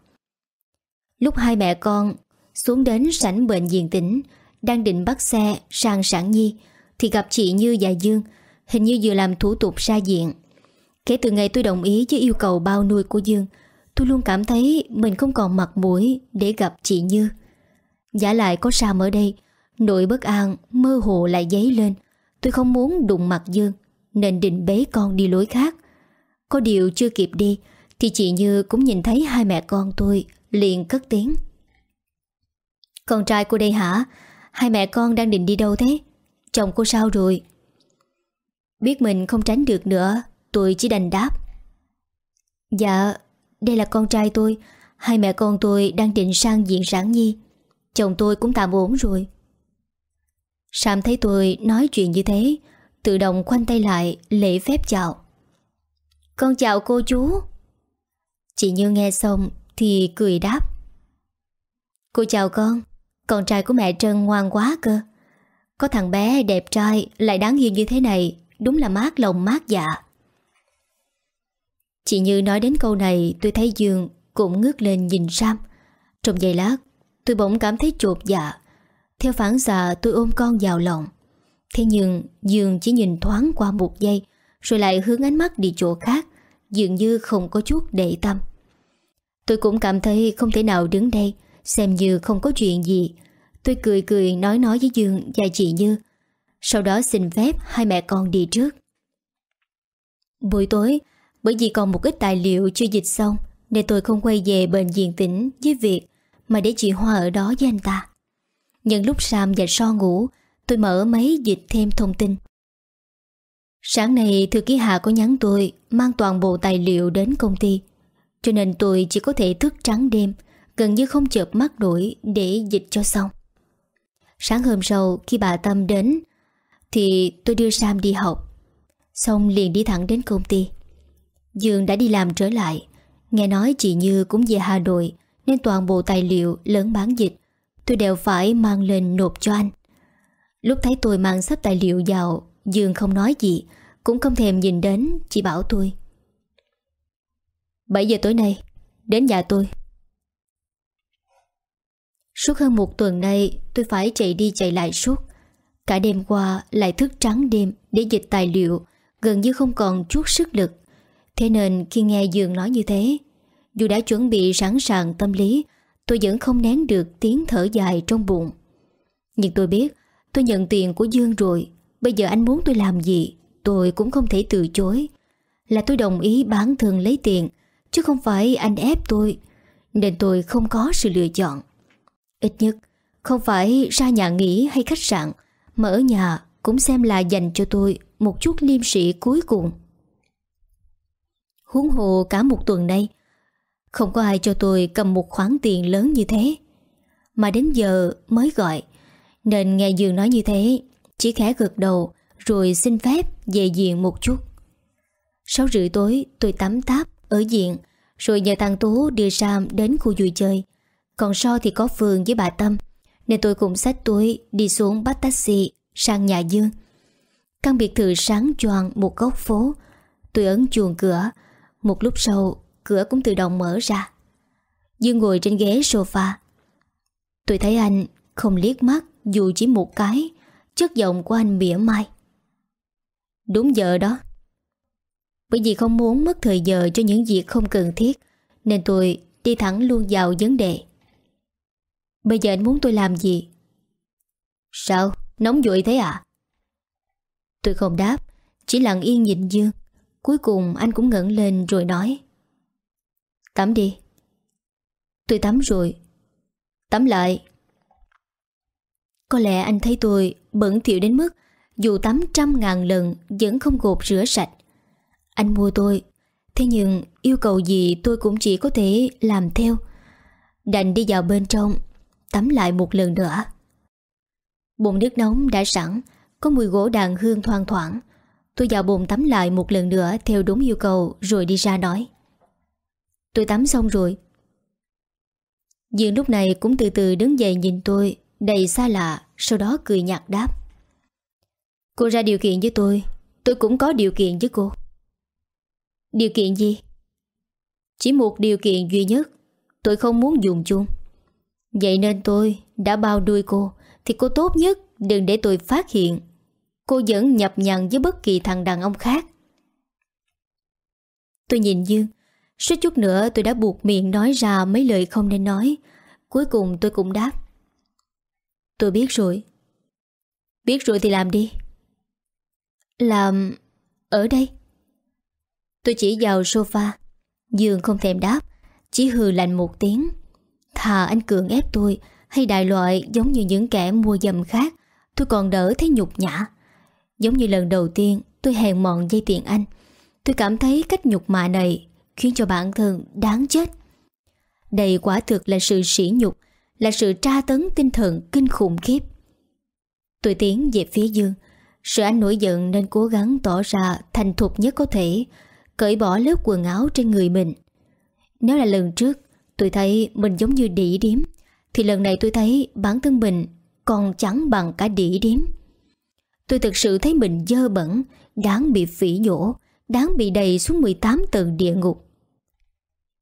Lúc hai mẹ con xuống đến sảnh bệnh viện tỉnh, Đang định bắt xe sang sản nhi, Thì gặp chị Như và Dương. Hình như vừa làm thủ tục ra diện Kể từ ngày tôi đồng ý với yêu cầu bao nuôi của Dương, Tôi luôn cảm thấy mình không còn mặt mũi để gặp chị Như. Giả lại có Sam ở đây, Nỗi bất an, mơ hồ lại dấy lên. Tôi không muốn đụng mặt Dương, Nên định bế con đi lối khác. Có điều chưa kịp đi, Thì chị Như cũng nhìn thấy hai mẹ con tôi Liền cất tiếng. Con trai cô đây hả? Hai mẹ con đang định đi đâu thế? Chồng cô sao rồi? Biết mình không tránh được nữa, Tôi chỉ đành đáp. Dạ Đây là con trai tôi. Hai mẹ con tôi đang định sang diện sản nhi. Chồng tôi cũng tạm ổn rồi. Sam thấy tôi nói chuyện như thế, Tự động khoanh tay lại, Lễ phép chào. Con chào cô chú. Chị Như nghe xong Thì cười đáp. Cô chào con Con trai của mẹ Trân ngoan quá cơ. Có thằng bé đẹp trai Lại đáng yêu như thế này Đúng là mát lòng mát dạ. Chị Như nói đến câu này, Tôi thấy Dương cũng ngước lên nhìn Sam. Trong giây lát, Tôi bỗng cảm thấy chột dạ. Theo phản xạ, tôi ôm con vào lòng. Thế nhưng, Dương chỉ nhìn thoáng qua một giây, Rồi lại hướng ánh mắt đi chỗ khác, Dường như không có chút để tâm. Tôi cũng cảm thấy không thể nào đứng đây, Xem như không có chuyện gì. Tôi cười cười nói nói với Dương và chị Như sau đó xin phép hai mẹ con đi trước. Buổi tối, Bởi vì còn một ít tài liệu chưa dịch xong, Nên tôi không quay về bệnh viện tỉnh Với việc mà để chị Hoa ở đó với anh ta. Nhân lúc Sam và So ngủ, Tôi mở máy dịch thêm thông tin. Sáng nay, thư ký Hà có nhắn tôi Mang toàn bộ tài liệu đến công ty, Cho nên tôi chỉ có thể thức trắng đêm, Gần như không chợp mắt nổi Để dịch cho xong. Sáng hôm sau, khi bà Tâm đến thì tôi đưa Sam đi học. Xong liền đi thẳng đến công ty. Dương đã đi làm trở lại. Nghe nói chị Như cũng về Hà Nội, Nên toàn bộ tài liệu lớn bán dịch Tôi đều phải mang lên nộp cho anh. Lúc thấy tôi mang sắp tài liệu vào, Dương không nói gì, Cũng không thèm nhìn đến, Chỉ bảo tôi. 7 giờ tối nay, Đến nhà tôi. Suốt hơn một tuần nay, Tôi phải chạy đi chạy lại suốt. Cả đêm qua lại thức trắng đêm Để dịch tài liệu, Gần như không còn chút sức lực. Thế nên khi nghe Dương nói như thế, Dù đã chuẩn bị sẵn sàng tâm lý, Tôi vẫn không nén được tiếng thở dài trong bụng. Nhưng tôi biết, Tôi nhận tiền của Dương rồi, Bây giờ anh muốn tôi làm gì, Tôi cũng không thể từ chối. Là tôi đồng ý bán thường lấy tiền, Chứ không phải anh ép tôi, Nên tôi không có sự lựa chọn. Ít nhất, Không phải ra nhà nghỉ hay khách sạn mà ở nhà, cũng xem là dành cho tôi Một chút liêm sĩ cuối cùng. Huống hồ cả một tuần nay, Không có ai cho tôi cầm một khoản tiền lớn như thế. Mà đến giờ mới gọi, Nên nghe Dương nói như thế, Chỉ khẽ gật đầu, Rồi xin phép về diện một chút. Sáu rưỡi tối, tôi tắm táp Ở diện Rồi nhờ thằng Tú đưa Sam đến khu vui chơi. Còn so thì có Phương với bà Tâm. Nên tôi cũng xách túi, Đi xuống bắt taxi, sang nhà Dương. Căn biệt thự sáng choàng một góc phố. Tôi ấn chuồng cửa. Một lúc sau, Cửa cũng tự động mở ra. Dương ngồi trên ghế sofa. Tôi thấy anh không liếc mắt, Dù chỉ một cái. Chất giọng của anh mỉa mai. Đúng giờ đó. Bởi vì không muốn mất thời giờ Cho những việc không cần thiết, Nên tôi đi thẳng luôn vào vấn đề. Bây giờ anh muốn tôi làm gì? Sao? Nóng vội thế à? Tôi không đáp Chỉ lặng yên nhìn Dương. Cuối cùng anh cũng ngẩng lên rồi nói. Tắm đi. Tôi tắm rồi. Tắm lại. Có lẽ anh thấy tôi bẩn thiệu đến mức Dù tắm trăm ngàn lần Vẫn không gột rửa sạch. Anh mua tôi Thế nhưng yêu cầu gì tôi cũng chỉ có thể làm theo. Đành đi vào bên trong Tắm lại một lần nữa. Bồn nước nóng đã sẵn, Có mùi gỗ đàn hương thoang thoảng. Tôi vào bồn tắm lại một lần nữa Theo đúng yêu cầu, rồi đi ra nói. Tôi tắm xong rồi. Dương lúc này cũng từ từ đứng dậy nhìn tôi, Đầy xa lạ, Sau đó cười nhạt đáp. Cô ra điều kiện với tôi Tôi cũng có điều kiện với cô. Điều kiện gì? Chỉ một điều kiện duy nhất, Tôi không muốn dùng chung. Vậy nên tôi đã bao đuôi cô, thì cô tốt nhất đừng để tôi phát hiện. Cô vẫn nhập nhằn với bất kỳ thằng đàn ông khác. Tôi nhìn Dương. Suốt chút nữa tôi đã buộc miệng nói ra mấy lời không nên nói. Cuối cùng tôi cũng đáp. Tôi biết rồi. Biết rồi thì làm đi. Làm... ở đây. Tôi chỉ vào sofa. Dương không thèm đáp, Chỉ hừ lạnh một tiếng. Thà anh cường ép tôi, hay đại loại giống như những kẻ mua dầm khác, Tôi còn đỡ thấy nhục nhã. Giống như lần đầu tiên, tôi hèn mọn dây tiền anh. Tôi cảm thấy cách nhục mạ này Khiến cho bản thân đáng chết. Đây quả thực là sự sỉ nhục, Là sự tra tấn tinh thần kinh khủng khiếp. Tôi tiến về phía Dương. Sợ anh nổi giận nên cố gắng tỏ ra thành thục nhất có thể, Cởi bỏ lớp quần áo trên người mình. Nếu là lần trước Tôi thấy mình giống như đỉ điếm thì lần này tôi thấy bản thân mình còn chẳng bằng cả đỉ điếm. Tôi thực sự thấy mình dơ bẩn, đáng bị phỉ nhổ, đáng bị đầy xuống 18 tầng địa ngục.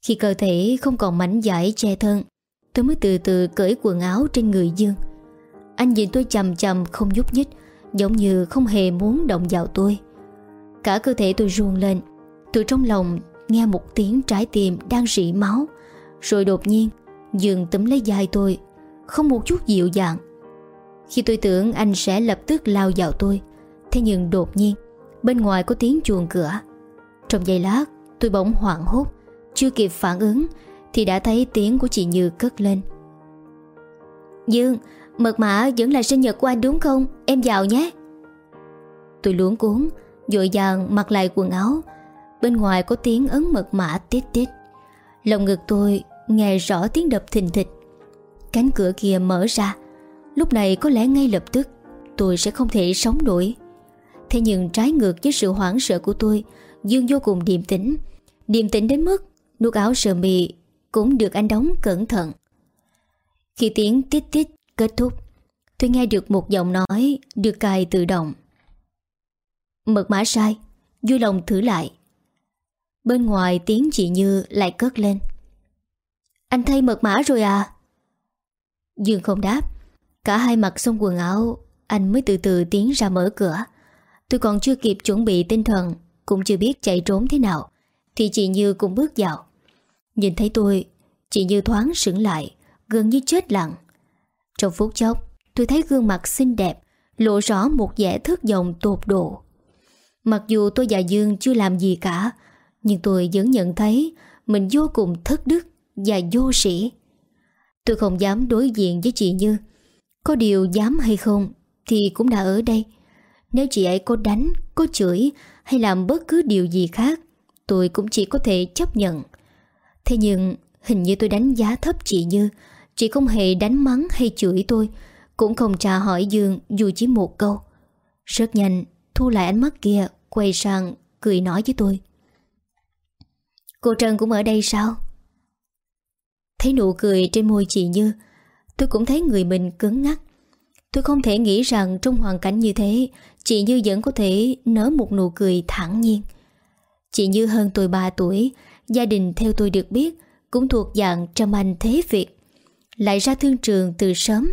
Khi cơ thể không còn mảnh giải che thân, tôi mới từ từ cởi quần áo trên người Dương. Anh nhìn tôi chầm chầm không nhúc nhích, giống như không hề muốn động vào tôi. Cả cơ thể tôi ruông lên, từ trong lòng nghe một tiếng trái tim đang rỉ máu, rồi đột nhiên, Dương túm lấy dài tôi, Không một chút dịu dàng. Khi tôi tưởng anh sẽ lập tức lao vào tôi, Thế nhưng đột nhiên, Bên ngoài có tiếng chuồng cửa. Trong giây lát, tôi bỗng hoảng hốt, Chưa kịp phản ứng, Thì đã thấy tiếng của chị Như cất lên. Dương, Mật mã vẫn là sinh nhật của anh đúng không? Em vào nhé. Tôi luống cuốn Dội dàng mặc lại quần áo. Bên ngoài có tiếng ấn mật mã tít tít. Lòng ngực tôi nghe rõ tiếng đập thình thịch. Cánh cửa kia mở ra, lúc này có lẽ ngay lập tức tôi sẽ không thể sống nổi. Thế nhưng trái ngược với sự hoảng sợ của tôi, Dương vô cùng điềm tĩnh. Điềm tĩnh đến mức Nút áo sơ mi cũng được anh đóng cẩn thận. Khi tiếng tít tít kết thúc, tôi nghe được một giọng nói được cài tự động. Mật mã sai, vui lòng thử lại. Bên ngoài tiếng chị Như lại cất lên. Anh thay mật mã rồi à? Dương không đáp. Cả hai mặt xong quần áo, anh mới từ từ tiến ra mở cửa. Tôi còn chưa kịp chuẩn bị tinh thần, cũng chưa biết chạy trốn thế nào, thì chị Như cũng bước vào. Nhìn thấy tôi, chị Như thoáng sững lại, gần như chết lặng. Trong phút chốc, tôi thấy gương mặt xinh đẹp, lộ rõ một vẻ thất vọng tột độ. Mặc dù tôi và Dương chưa làm gì cả, nhưng tôi vẫn nhận thấy mình vô cùng thất đức và vô sĩ. Tôi không dám đối diện với chị Như. Có điều dám hay không thì cũng đã ở đây. Nếu chị ấy có đánh, có chửi hay làm bất cứ điều gì khác, tôi cũng chỉ có thể chấp nhận. Thế nhưng hình như tôi đánh giá thấp chị Như. Chị không hề đánh mắng hay chửi tôi, cũng không trả hỏi Dương dù chỉ một câu. Rất nhanh, thu lại ánh mắt kia, quay sang, cười nói với tôi. Cô Trần cũng ở đây sao? Thấy nụ cười trên môi chị Như, Tôi cũng thấy người mình cứng ngắc. Tôi không thể nghĩ rằng trong hoàn cảnh như thế, Chị Như vẫn có thể nở một nụ cười thẳng nhiên. Chị Như hơn tôi 3 tuổi, Gia đình theo tôi được biết Cũng thuộc dạng trầm anh thế Việt, Lại ra thương trường từ sớm.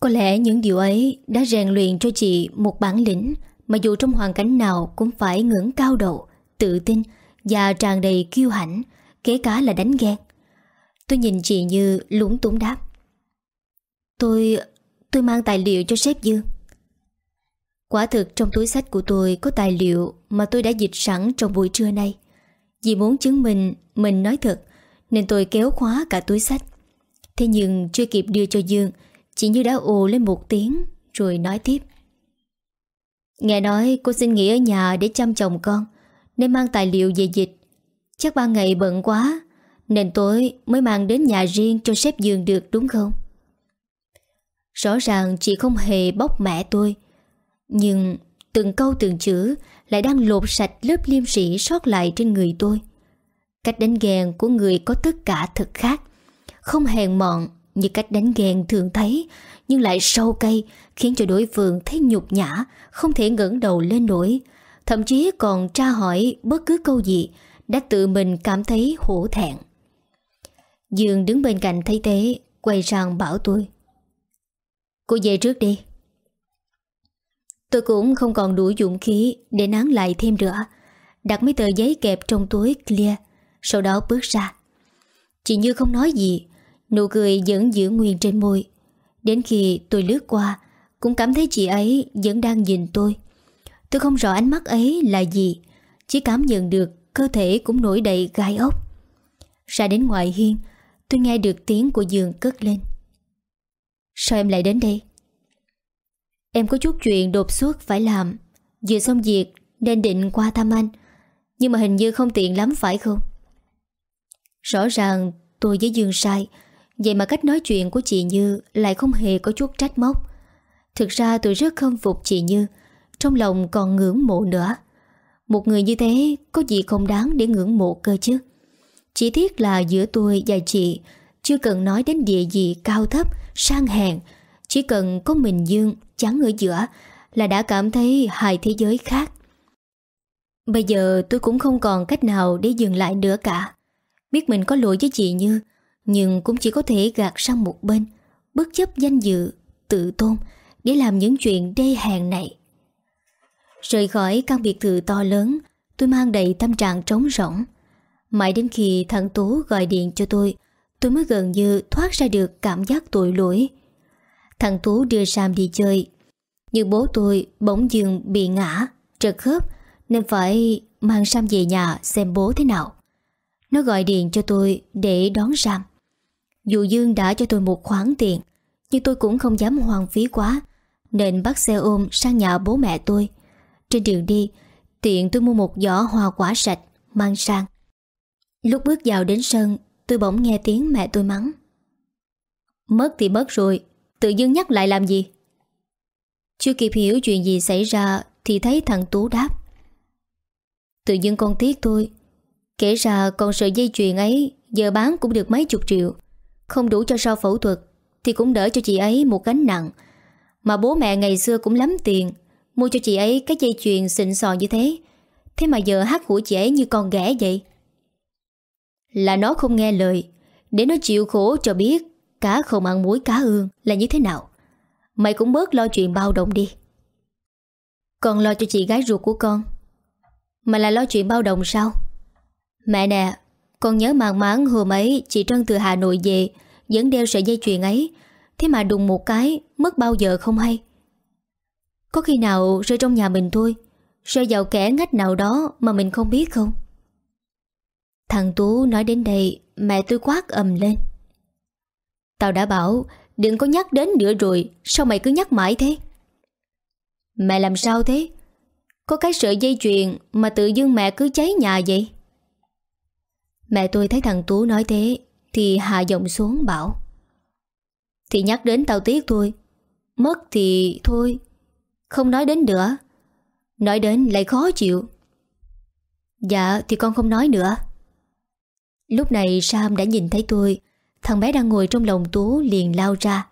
Có lẽ những điều ấy Đã rèn luyện cho chị một bản lĩnh Mà dù trong hoàn cảnh nào Cũng phải ngưỡng cao độ, Tự tin Và tràn đầy kiêu hãnh, Kể cả là đánh ghen. Tôi nhìn chị Như lúng túng đáp Tôi... tôi mang tài liệu cho sếp Dương Quả thực trong túi sách của tôi có tài liệu mà tôi đã dịch sẵn trong buổi trưa nay. Vì muốn chứng minh mình nói thật nên tôi kéo khóa cả túi sách. Thế nhưng chưa kịp đưa cho Dương, chị Như đã ồ lên một tiếng rồi nói tiếp. Nghe nói cô xin nghỉ ở nhà để chăm chồng con nên mang tài liệu về dịch. Chắc ba ngày bận quá nên tôi mới mang đến nhà riêng cho sếp giường được, đúng không? Rõ ràng chị không hề bóc mẹ tôi, Nhưng từng câu từng chữ Lại đang lột sạch lớp liêm sĩ sót lại trên người tôi. Cách đánh ghen của người có tất cả thật khác, Không hèn mọn như cách đánh ghen thường thấy, Nhưng lại sâu cay, Khiến cho đối phương thấy nhục nhã, Không thể ngẩng đầu lên nổi. Thậm chí còn tra hỏi bất cứ câu gì Đã tự mình cảm thấy hổ thẹn. Dương đứng bên cạnh thấy thế, Quay sang bảo tôi. Cô về trước đi. Tôi cũng không còn đủ dũng khí Để nán lại thêm nữa. Đặt mấy tờ giấy kẹp trong túi clear, Sau đó bước ra. Chị Như không nói gì, Nụ cười vẫn giữ nguyên trên môi. Đến khi tôi lướt qua, Cũng cảm thấy chị ấy vẫn đang nhìn tôi. Tôi không rõ ánh mắt ấy là gì, Chỉ cảm nhận được Cơ thể cũng nổi đầy gai ốc. Ra đến ngoài hiên Tôi nghe được tiếng của giường cất lên. Sao em lại đến đây? Em có chút chuyện đột xuất phải làm. Vừa xong việc, nên định qua thăm anh. Nhưng mà hình như không tiện lắm phải không? Rõ ràng tôi với Dương sai. Vậy mà cách nói chuyện của chị Như Lại không hề có chút trách móc. Thực ra tôi rất khâm phục chị Như. Trong lòng còn ngưỡng mộ nữa. Một người như thế Có gì không đáng để ngưỡng mộ cơ chứ? Chỉ tiếc là giữa tôi và chị Chưa cần nói đến địa vị cao thấp, Sang hèn. Chỉ cần có mình Dương chắn ở giữa Là đã cảm thấy hai thế giới khác. Bây giờ tôi cũng không còn cách nào Để dừng lại nữa cả. Biết mình có lỗi với chị Như, Nhưng cũng chỉ có thể gạt sang một bên, Bất chấp danh dự, Tự tôn Để làm những chuyện đê hèn này. Rời khỏi căn biệt thự to lớn, Tôi mang đầy tâm trạng trống rỗng. Mãi đến khi thằng Tú gọi điện cho tôi Tôi mới gần như thoát ra được cảm giác tội lỗi. Thằng Tú đưa Sam đi chơi, Nhưng bố tôi bỗng dưng bị ngã, Trật khớp, Nên phải mang Sam về nhà xem bố thế nào. Nó gọi điện cho tôi để đón Sam. Dù Dương đã cho tôi một khoản tiền, Nhưng tôi cũng không dám hoang phí quá, Nên bắt xe ôm sang nhà bố mẹ tôi. Trên đường đi, Tiện tôi mua một giỏ hoa quả sạch Mang sang. Lúc bước vào đến sân, Tôi bỗng nghe tiếng mẹ tôi mắng. Mất thì mất rồi, Tự dưng nhắc lại làm gì? Chưa kịp hiểu chuyện gì xảy ra Thì thấy thằng Tú đáp. Tự dưng con tiếc tôi, Kể ra còn sợi dây chuyền ấy Giờ bán cũng được mấy chục triệu, Không đủ cho sau phẫu thuật Thì cũng đỡ cho chị ấy một gánh nặng. Mà bố mẹ ngày xưa cũng lắm tiền, Mua cho chị ấy cái dây chuyền xịn sò như thế. Thế mà giờ hát của chị ấy như con ghẻ vậy? Là nó không nghe lời. Để nó chịu khổ cho biết Cá không ăn muối cá ương là như thế nào. Mày cũng bớt lo chuyện bao đồng đi. Con lo cho chị gái ruột của con? Mà là lo chuyện bao đồng sao? Mẹ nè, Con nhớ màng máng hôm ấy Chị Trân từ Hà Nội về, Vẫn đeo sợi dây chuyền ấy. Thế mà đùng một cái, Mất bao giờ không hay. Có khi nào rơi trong nhà mình thôi, Rơi vào kẻ ngách nào đó Mà mình không biết không? Thằng Tú nói đến đây, Mẹ tôi quát ầm lên. Tao đã bảo, Đừng có nhắc đến nữa rồi, Sao mày cứ nhắc mãi thế? Mẹ làm sao thế? Có cái sợi dây chuyền Mà tự dưng mẹ cứ cháy nhà vậy? Mẹ tôi thấy thằng Tú nói thế, Thì hạ giọng xuống bảo, Thì nhắc đến tao tiếc thôi, Mất thì thôi, Không nói đến nữa, Nói đến lại khó chịu. Dạ thì con không nói nữa. Lúc này Sam đã nhìn thấy tôi. Thằng bé đang ngồi trong lòng Tú liền lao ra.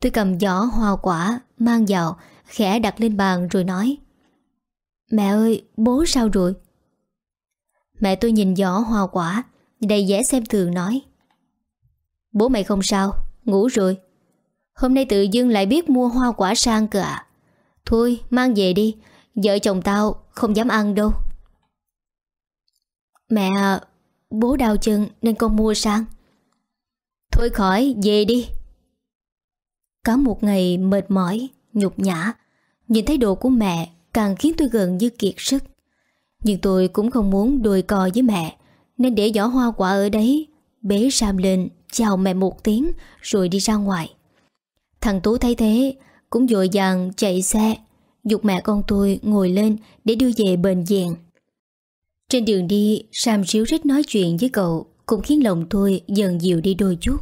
Tôi cầm giỏ hoa quả, Mang vào, Khẽ đặt lên bàn rồi nói, Mẹ ơi, bố sao rồi? Mẹ tôi nhìn giỏ hoa quả, Đầy vẻ xem thường nói, Bố mày không sao, Ngủ rồi. Hôm nay tự dưng lại biết mua hoa quả sang cơ à Thôi, mang về đi, Vợ chồng tao không dám ăn đâu. Mẹ Bố đau chân nên con mua sang. Thôi khỏi, về đi. Cả một ngày mệt mỏi, Nhục nhã, Nhìn thấy đồ của mẹ càng khiến tôi gần như kiệt sức. Nhưng tôi cũng không muốn đùi cò với mẹ, Nên để giỏ hoa quả ở đấy, Bế Sam lên, Chào mẹ một tiếng, Rồi đi ra ngoài. Thằng Tú thấy thế, Cũng dội dàng chạy xe, Dục mẹ con tôi ngồi lên Để đưa về bệnh viện. Trên đường đi Sam ríu rít nói chuyện với cậu Cũng khiến lòng tôi dần dịu đi đôi chút.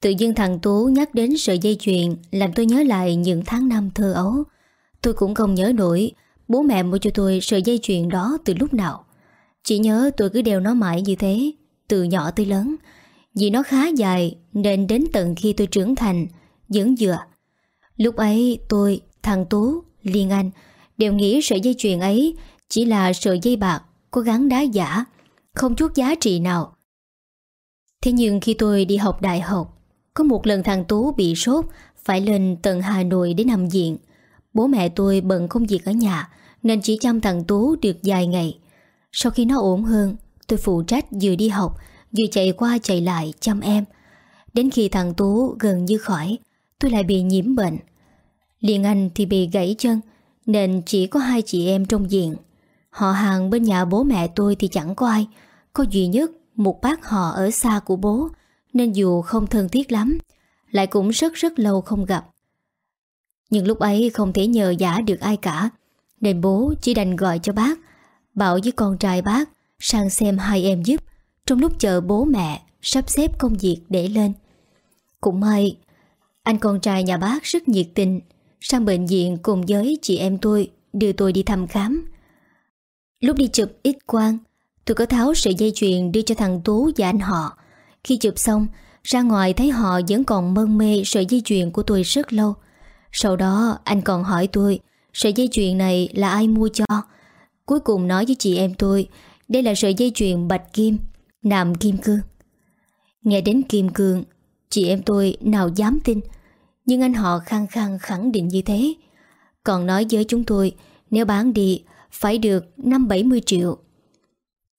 Tự dưng thằng Tú nhắc đến sợi dây chuyền Làm tôi nhớ lại những tháng năm thơ ấu. Tôi cũng không nhớ nổi Bố mẹ mua cho tôi sợi dây chuyền đó từ lúc nào. Chỉ nhớ tôi cứ đeo nó mãi như thế Từ nhỏ tới lớn. Vì nó khá dài Nên đến tận khi tôi trưởng thành Vẫn dựa Lúc ấy tôi, thằng Tú, Liên Anh Đều nghĩ sợi dây chuyền ấy Chỉ là sợi dây bạc. Có gắn đá giả, Không chút giá trị nào. Thế nhưng khi tôi đi học đại học, có một lần thằng Tú bị sốt, Phải lên tận Hà Nội để nằm viện. Bố mẹ tôi bận công việc ở nhà, Nên chỉ chăm thằng Tú được vài ngày. Sau khi nó ổn hơn, Tôi phụ trách vừa đi học, Vừa chạy qua chạy lại chăm em. Đến khi thằng Tú gần như khỏi, Tôi lại bị nhiễm bệnh. Liên Anh thì bị gãy chân, Nên chỉ có hai chị em trong diện Họ hàng bên nhà bố mẹ tôi thì chẳng có ai. Có duy nhất một bác họ ở xa của bố, nên dù không thân thiết lắm, Lại cũng rất rất lâu không gặp. Nhưng lúc ấy không thể nhờ giả được ai cả, Nên bố chỉ đành gọi cho bác, Bảo với con trai bác Sang xem hai em giúp, Trong lúc chờ bố mẹ Sắp xếp công việc để lên. Cũng may, Anh con trai nhà bác rất nhiệt tình, Sang bệnh viện cùng với chị em tôi Đưa tôi đi thăm khám. Lúc đi chụp ít quang, Tôi có tháo sợi dây chuyền đưa cho thằng Tú và anh họ. Khi chụp xong, Ra ngoài thấy họ vẫn còn mân mê Sợi dây chuyền của tôi rất lâu. Sau đó, anh còn hỏi tôi, Sợi dây chuyền này là ai mua cho? Cuối cùng nói với chị em tôi, Đây là sợi dây chuyền bạch kim nạm kim cương. Nghe đến kim cương, Chị em tôi nào dám tin, Nhưng anh họ khăng khăng khẳng định như thế. Còn nói với chúng tôi, Nếu bán đi phải được 5-70 triệu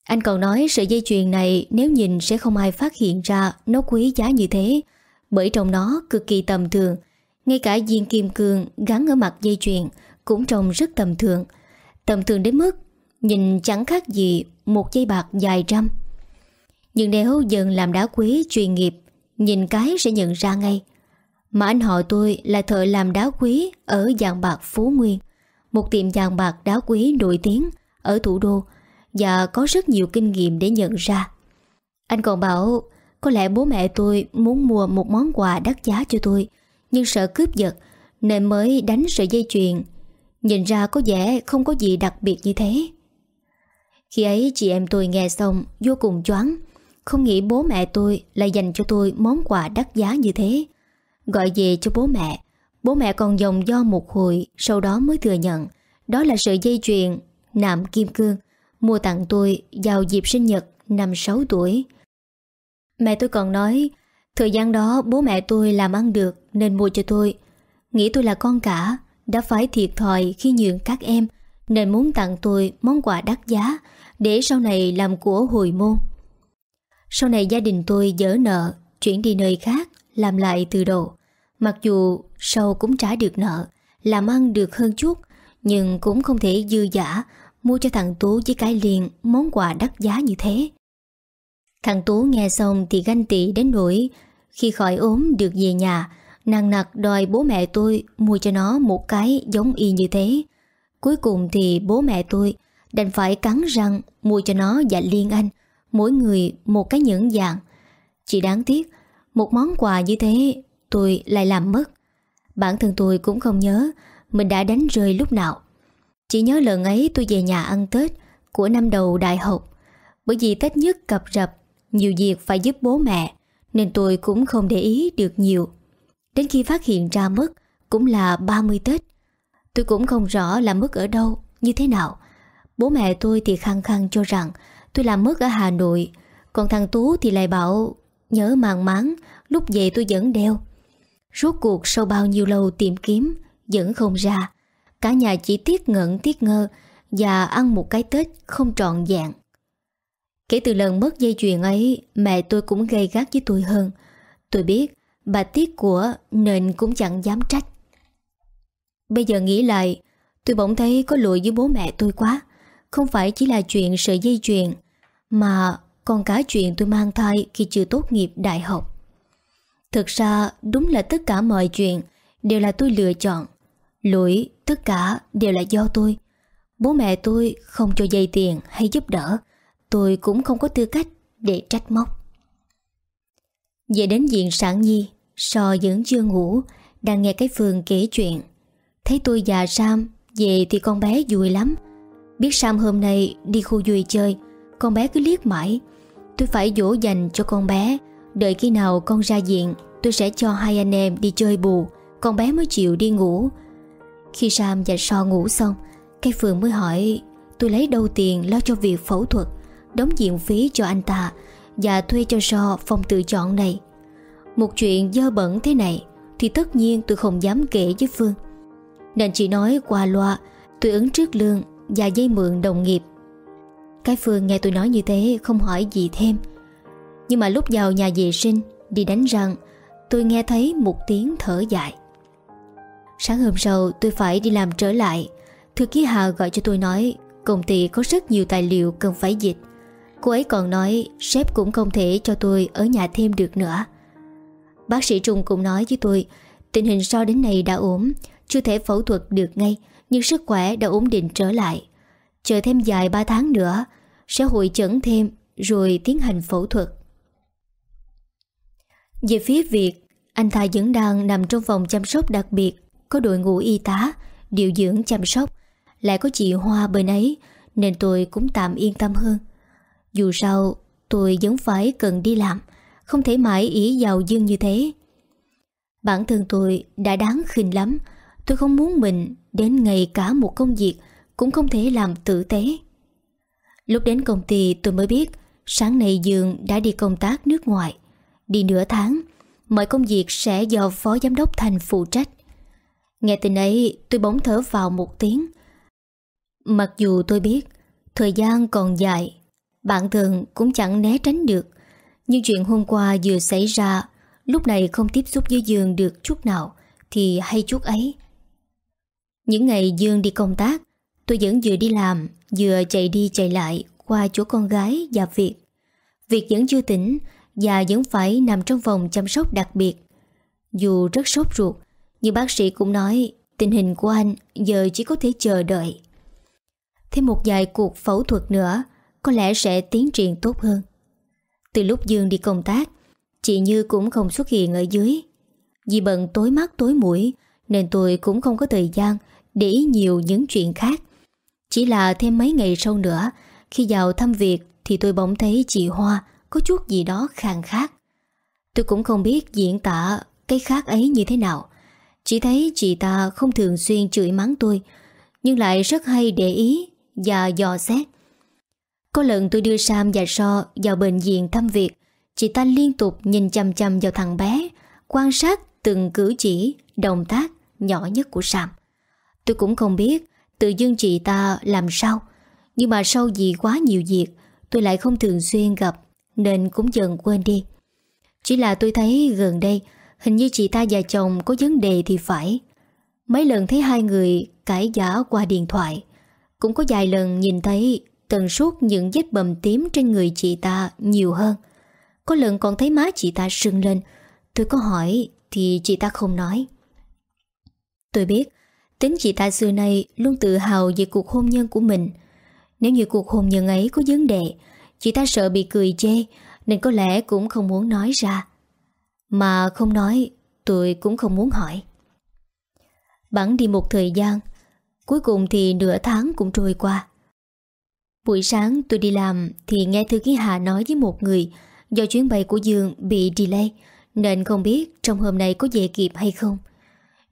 anh còn nói sợi dây chuyền này nếu nhìn sẽ không ai phát hiện ra nó quý giá như thế, bởi trong nó cực kỳ tầm thường. Ngay cả viên kim cương gắn ở mặt dây chuyền cũng trông rất tầm thường. Tầm thường đến mức nhìn chẳng khác gì một dây bạc dài trăm. Nhưng nếu dần làm đá quý chuyên nghiệp, nhìn cái sẽ nhận ra ngay. Mà anh họ tôi là thợ làm đá quý ở dạng bạc Phú Nguyên, một tiệm vàng bạc đá quý nổi tiếng ở thủ đô, và có rất nhiều kinh nghiệm để nhận ra. Anh còn bảo có lẽ bố mẹ tôi muốn mua một món quà đắt giá cho tôi, nhưng sợ cướp giật nên mới đánh sợi dây chuyền. Nhìn ra có vẻ không có gì đặc biệt như thế. Khi ấy chị em tôi nghe xong vô cùng choáng Không nghĩ bố mẹ tôi lại dành cho tôi món quà đắt giá như thế Gọi về cho bố mẹ Bố mẹ còn dòng do một hồi, Sau đó mới thừa nhận. Đó là sợi dây chuyền, Nạm kim cương, Mua tặng tôi vào dịp sinh nhật Năm 6 tuổi. Mẹ tôi còn nói, Thời gian đó bố mẹ tôi làm ăn được Nên mua cho tôi. Nghĩ tôi là con cả, Đã phải thiệt thòi khi nhường các em, Nên muốn tặng tôi món quà đắt giá Để sau này làm của hồi môn. Sau này gia đình tôi dỡ nợ, Chuyển đi nơi khác, Làm lại từ đầu. Mặc dù sau cũng trả được nợ, Làm ăn được hơn chút, Nhưng cũng không thể dư giả, Mua cho thằng Tú với cái liền, Món quà đắt giá như thế. Thằng Tú nghe xong thì ganh tị đến nỗi, Khi khỏi ốm được về nhà, Nàng nặc đòi bố mẹ tôi Mua cho nó một cái giống y như thế. Cuối cùng thì bố mẹ tôi Đành phải cắn răng Mua cho nó và Liên Anh, Mỗi người một cái nhẫn dạng Chỉ đáng tiếc, Một món quà như thế tôi lại làm mất. Bản thân tôi cũng không nhớ Mình đã đánh rơi lúc nào. Chỉ nhớ lần ấy tôi về nhà ăn Tết Của năm đầu đại học. Bởi vì Tết nhất cập rập, Nhiều việc phải giúp bố mẹ, Nên tôi cũng không để ý được nhiều. Đến khi phát hiện ra mất Cũng là 30 Tết. Tôi cũng không rõ là mất ở đâu, Như thế nào. Bố mẹ tôi thì khăng khăng cho rằng Tôi làm mất ở Hà Nội, Còn thằng Tú thì lại bảo Nhớ màng máng, Lúc về tôi vẫn đeo. Rốt cuộc sau bao nhiêu lâu tìm kiếm, Vẫn không ra. Cả nhà chỉ tiếc ngẩn, tiếc ngơ Và ăn một cái Tết không trọn vẹn. Kể từ lần mất dây chuyền ấy, Mẹ tôi cũng gây gắt với tôi hơn. Tôi biết bà tiếc của Nên cũng chẳng dám trách. Bây giờ nghĩ lại, Tôi bỗng thấy có lỗi với bố mẹ tôi quá. Không phải chỉ là chuyện sợi dây chuyền, Mà còn cả chuyện tôi mang thai Khi chưa tốt nghiệp đại học. Thực ra, đúng là tất cả mọi chuyện Đều là tôi lựa chọn. Lỗi, tất cả đều là do tôi. Bố mẹ tôi không cho dây tiền hay giúp đỡ. Tôi cũng không có tư cách để trách móc. Về đến diện sản nhi, So vẫn chưa ngủ, Đang nghe cái phường kể chuyện. Thấy tôi già Sam, Về thì con bé vui lắm. Biết Sam hôm nay đi khu vui chơi, Con bé cứ liếc mãi. Tôi phải dỗ dành cho con bé Đợi khi nào con ra diện Tôi sẽ cho hai anh em đi chơi bù, Con bé mới chịu đi ngủ. Khi Sam và So ngủ xong, Cái Phượng mới hỏi, Tôi lấy đâu tiền lo cho việc phẫu thuật, Đóng diện phí cho anh ta Và thuê cho So phòng tự chọn này? Một chuyện dơ bẩn thế này Thì tất nhiên tôi không dám kể với Phương. Nên chỉ nói qua loa, Tôi ứng trước lương Và dây mượn đồng nghiệp. Cái Phương nghe tôi nói như thế Không hỏi gì thêm. Nhưng mà lúc vào nhà vệ sinh, Đi đánh răng, Tôi nghe thấy một tiếng thở dài. Sáng hôm sau, tôi phải đi làm trở lại. Thư ký Hà gọi cho tôi nói, Công ty có rất nhiều tài liệu cần phải dịch. Cô ấy còn nói, Sếp cũng không thể cho tôi ở nhà thêm được nữa. Bác sĩ Trung cũng nói với tôi, Tình hình so đến nay đã ổn, Chưa thể phẫu thuật được ngay, Nhưng sức khỏe đã ổn định trở lại. Chờ thêm dài 3 tháng nữa, Sẽ hội chẩn thêm, Rồi tiến hành phẫu thuật về phía Việt, anh ta vẫn đang nằm trong phòng chăm sóc đặc biệt, có đội ngũ y tá, điều dưỡng chăm sóc, lại có chị Hoa bên ấy, nên tôi cũng tạm yên tâm hơn. Dù sao, tôi vẫn phải cần đi làm, không thể mãi ý giàu dương như thế. Bản thân tôi đã đáng khinh lắm, tôi không muốn mình đến ngày cả một công việc cũng không thể làm tử tế. Lúc đến công ty tôi mới biết sáng nay Dương đã đi công tác nước ngoài. Đi nửa tháng, Mọi công việc sẽ do phó giám đốc thành phụ trách. Nghe tin ấy, tôi bỗng thở vào một tiếng. Mặc dù tôi biết, Thời gian còn dài Bạn thường cũng chẳng né tránh được, Nhưng chuyện hôm qua vừa xảy ra, Lúc này không tiếp xúc với Dương được chút nào Thì hay chút ấy. Những ngày Dương đi công tác, Tôi vẫn vừa đi làm, Vừa chạy đi chạy lại Qua chỗ con gái và Việt. Việt vẫn chưa tỉnh và vẫn phải nằm trong phòng chăm sóc đặc biệt. Dù rất sốt ruột, nhưng bác sĩ cũng nói tình hình của anh giờ chỉ có thể chờ đợi. Thêm một vài cuộc phẫu thuật nữa có lẽ sẽ tiến triển tốt hơn. Từ lúc Dương đi công tác, chị Như cũng không xuất hiện ở dưới. Vì bận tối mắt tối mũi nên tôi cũng không có thời gian để ý nhiều những chuyện khác. Chỉ là thêm mấy ngày sau nữa Khi vào thăm việc Thì tôi bỗng thấy chị Hoa có chút gì đó khang khác. Tôi cũng không biết diễn tả Cái khác ấy như thế nào. Chỉ thấy chị ta không thường xuyên chửi mắng tôi, Nhưng lại rất hay để ý Và dò xét. Có lần tôi đưa Sam và So Vào bệnh viện thăm việc, Chị ta liên tục nhìn chăm chăm vào thằng bé, Quan sát từng cử chỉ, Động tác nhỏ nhất của Sam. Tôi cũng không biết Tự dưng chị ta làm sao, Nhưng mà sau gì quá nhiều việc, Tôi lại không thường xuyên gặp nên cũng dần quên đi. Chỉ là tôi thấy gần đây, Hình như chị ta và chồng có vấn đề thì phải. Mấy lần thấy hai người cãi giả qua điện thoại, Cũng có vài lần nhìn thấy Tần suốt những vết bầm tím trên người chị ta nhiều hơn. Có lần còn thấy má chị ta sưng lên. Tôi có hỏi Thì chị ta không nói. Tôi biết, Tính chị ta xưa nay luôn tự hào về cuộc hôn nhân của mình. Nếu như cuộc hôn nhân ấy có vấn đề Chị ta sợ bị cười chê, Nên có lẽ cũng không muốn nói ra. Mà không nói, Tôi cũng không muốn hỏi. Bắn đi một thời gian, Cuối cùng thì nửa tháng cũng trôi qua. Buổi sáng tôi đi làm Thì nghe thư ký Hà nói với một người Do chuyến bay của Dương bị delay, Nên không biết trong hôm nay có về kịp hay không.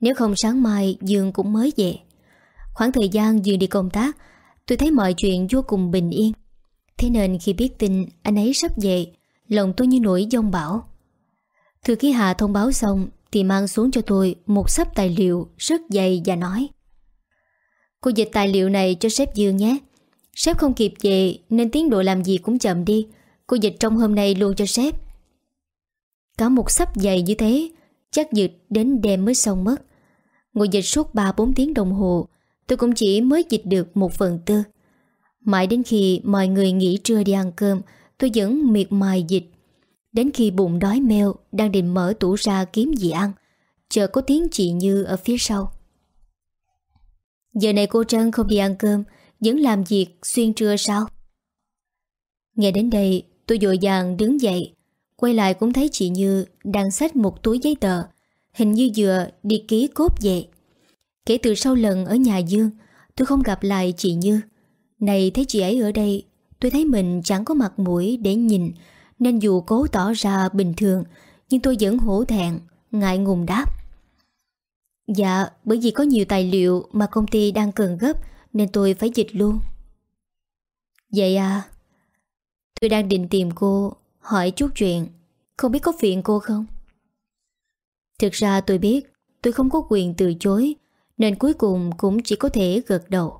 Nếu không sáng mai Dương cũng mới về. Khoảng thời gian Dương đi công tác, Tôi thấy mọi chuyện vô cùng bình yên. Thế nên khi biết tin, anh ấy sắp về, Lòng tôi như nổi dông bão. Thư ký Hà thông báo xong Thì mang xuống cho tôi một sắp tài liệu Rất dày và nói, Cô dịch tài liệu này cho sếp Dương nhé. Sếp không kịp về Nên tiến độ làm gì cũng chậm đi. Cô dịch trong hôm nay luôn cho sếp. Cả một sắp dày như thế, Chắc dịch đến đêm mới xong mất. Ngồi dịch suốt 3-4 tiếng đồng hồ, Tôi cũng chỉ mới dịch được một phần tư. Mãi đến khi mọi người nghỉ trưa đi ăn cơm, Tôi vẫn miệt mài dịch. Đến khi bụng đói meo, Đang định mở tủ ra kiếm gì ăn Chờ có tiếng chị Như ở phía sau. Giờ này cô Trân không đi ăn cơm, Vẫn làm việc xuyên trưa sao? Nghe đến đây, Tôi dội dàng đứng dậy, Quay lại cũng thấy chị Như Đang xách một túi giấy tờ, Hình như vừa đi ký cốt về. Kể từ sau lần ở nhà Dương, Tôi không gặp lại chị Như. Này, thấy chị ấy ở đây, Tôi thấy mình chẳng có mặt mũi để nhìn, Nên dù cố tỏ ra bình thường, Nhưng tôi vẫn hổ thẹn, Ngại ngùng đáp. Dạ bởi vì có nhiều tài liệu Mà công ty đang cần gấp, Nên tôi phải dịch luôn. Vậy à Tôi đang định tìm cô, Hỏi chút chuyện, Không biết có phiền cô không? Thực ra tôi biết, tôi không có quyền từ chối, Nên cuối cùng cũng chỉ có thể gật đầu.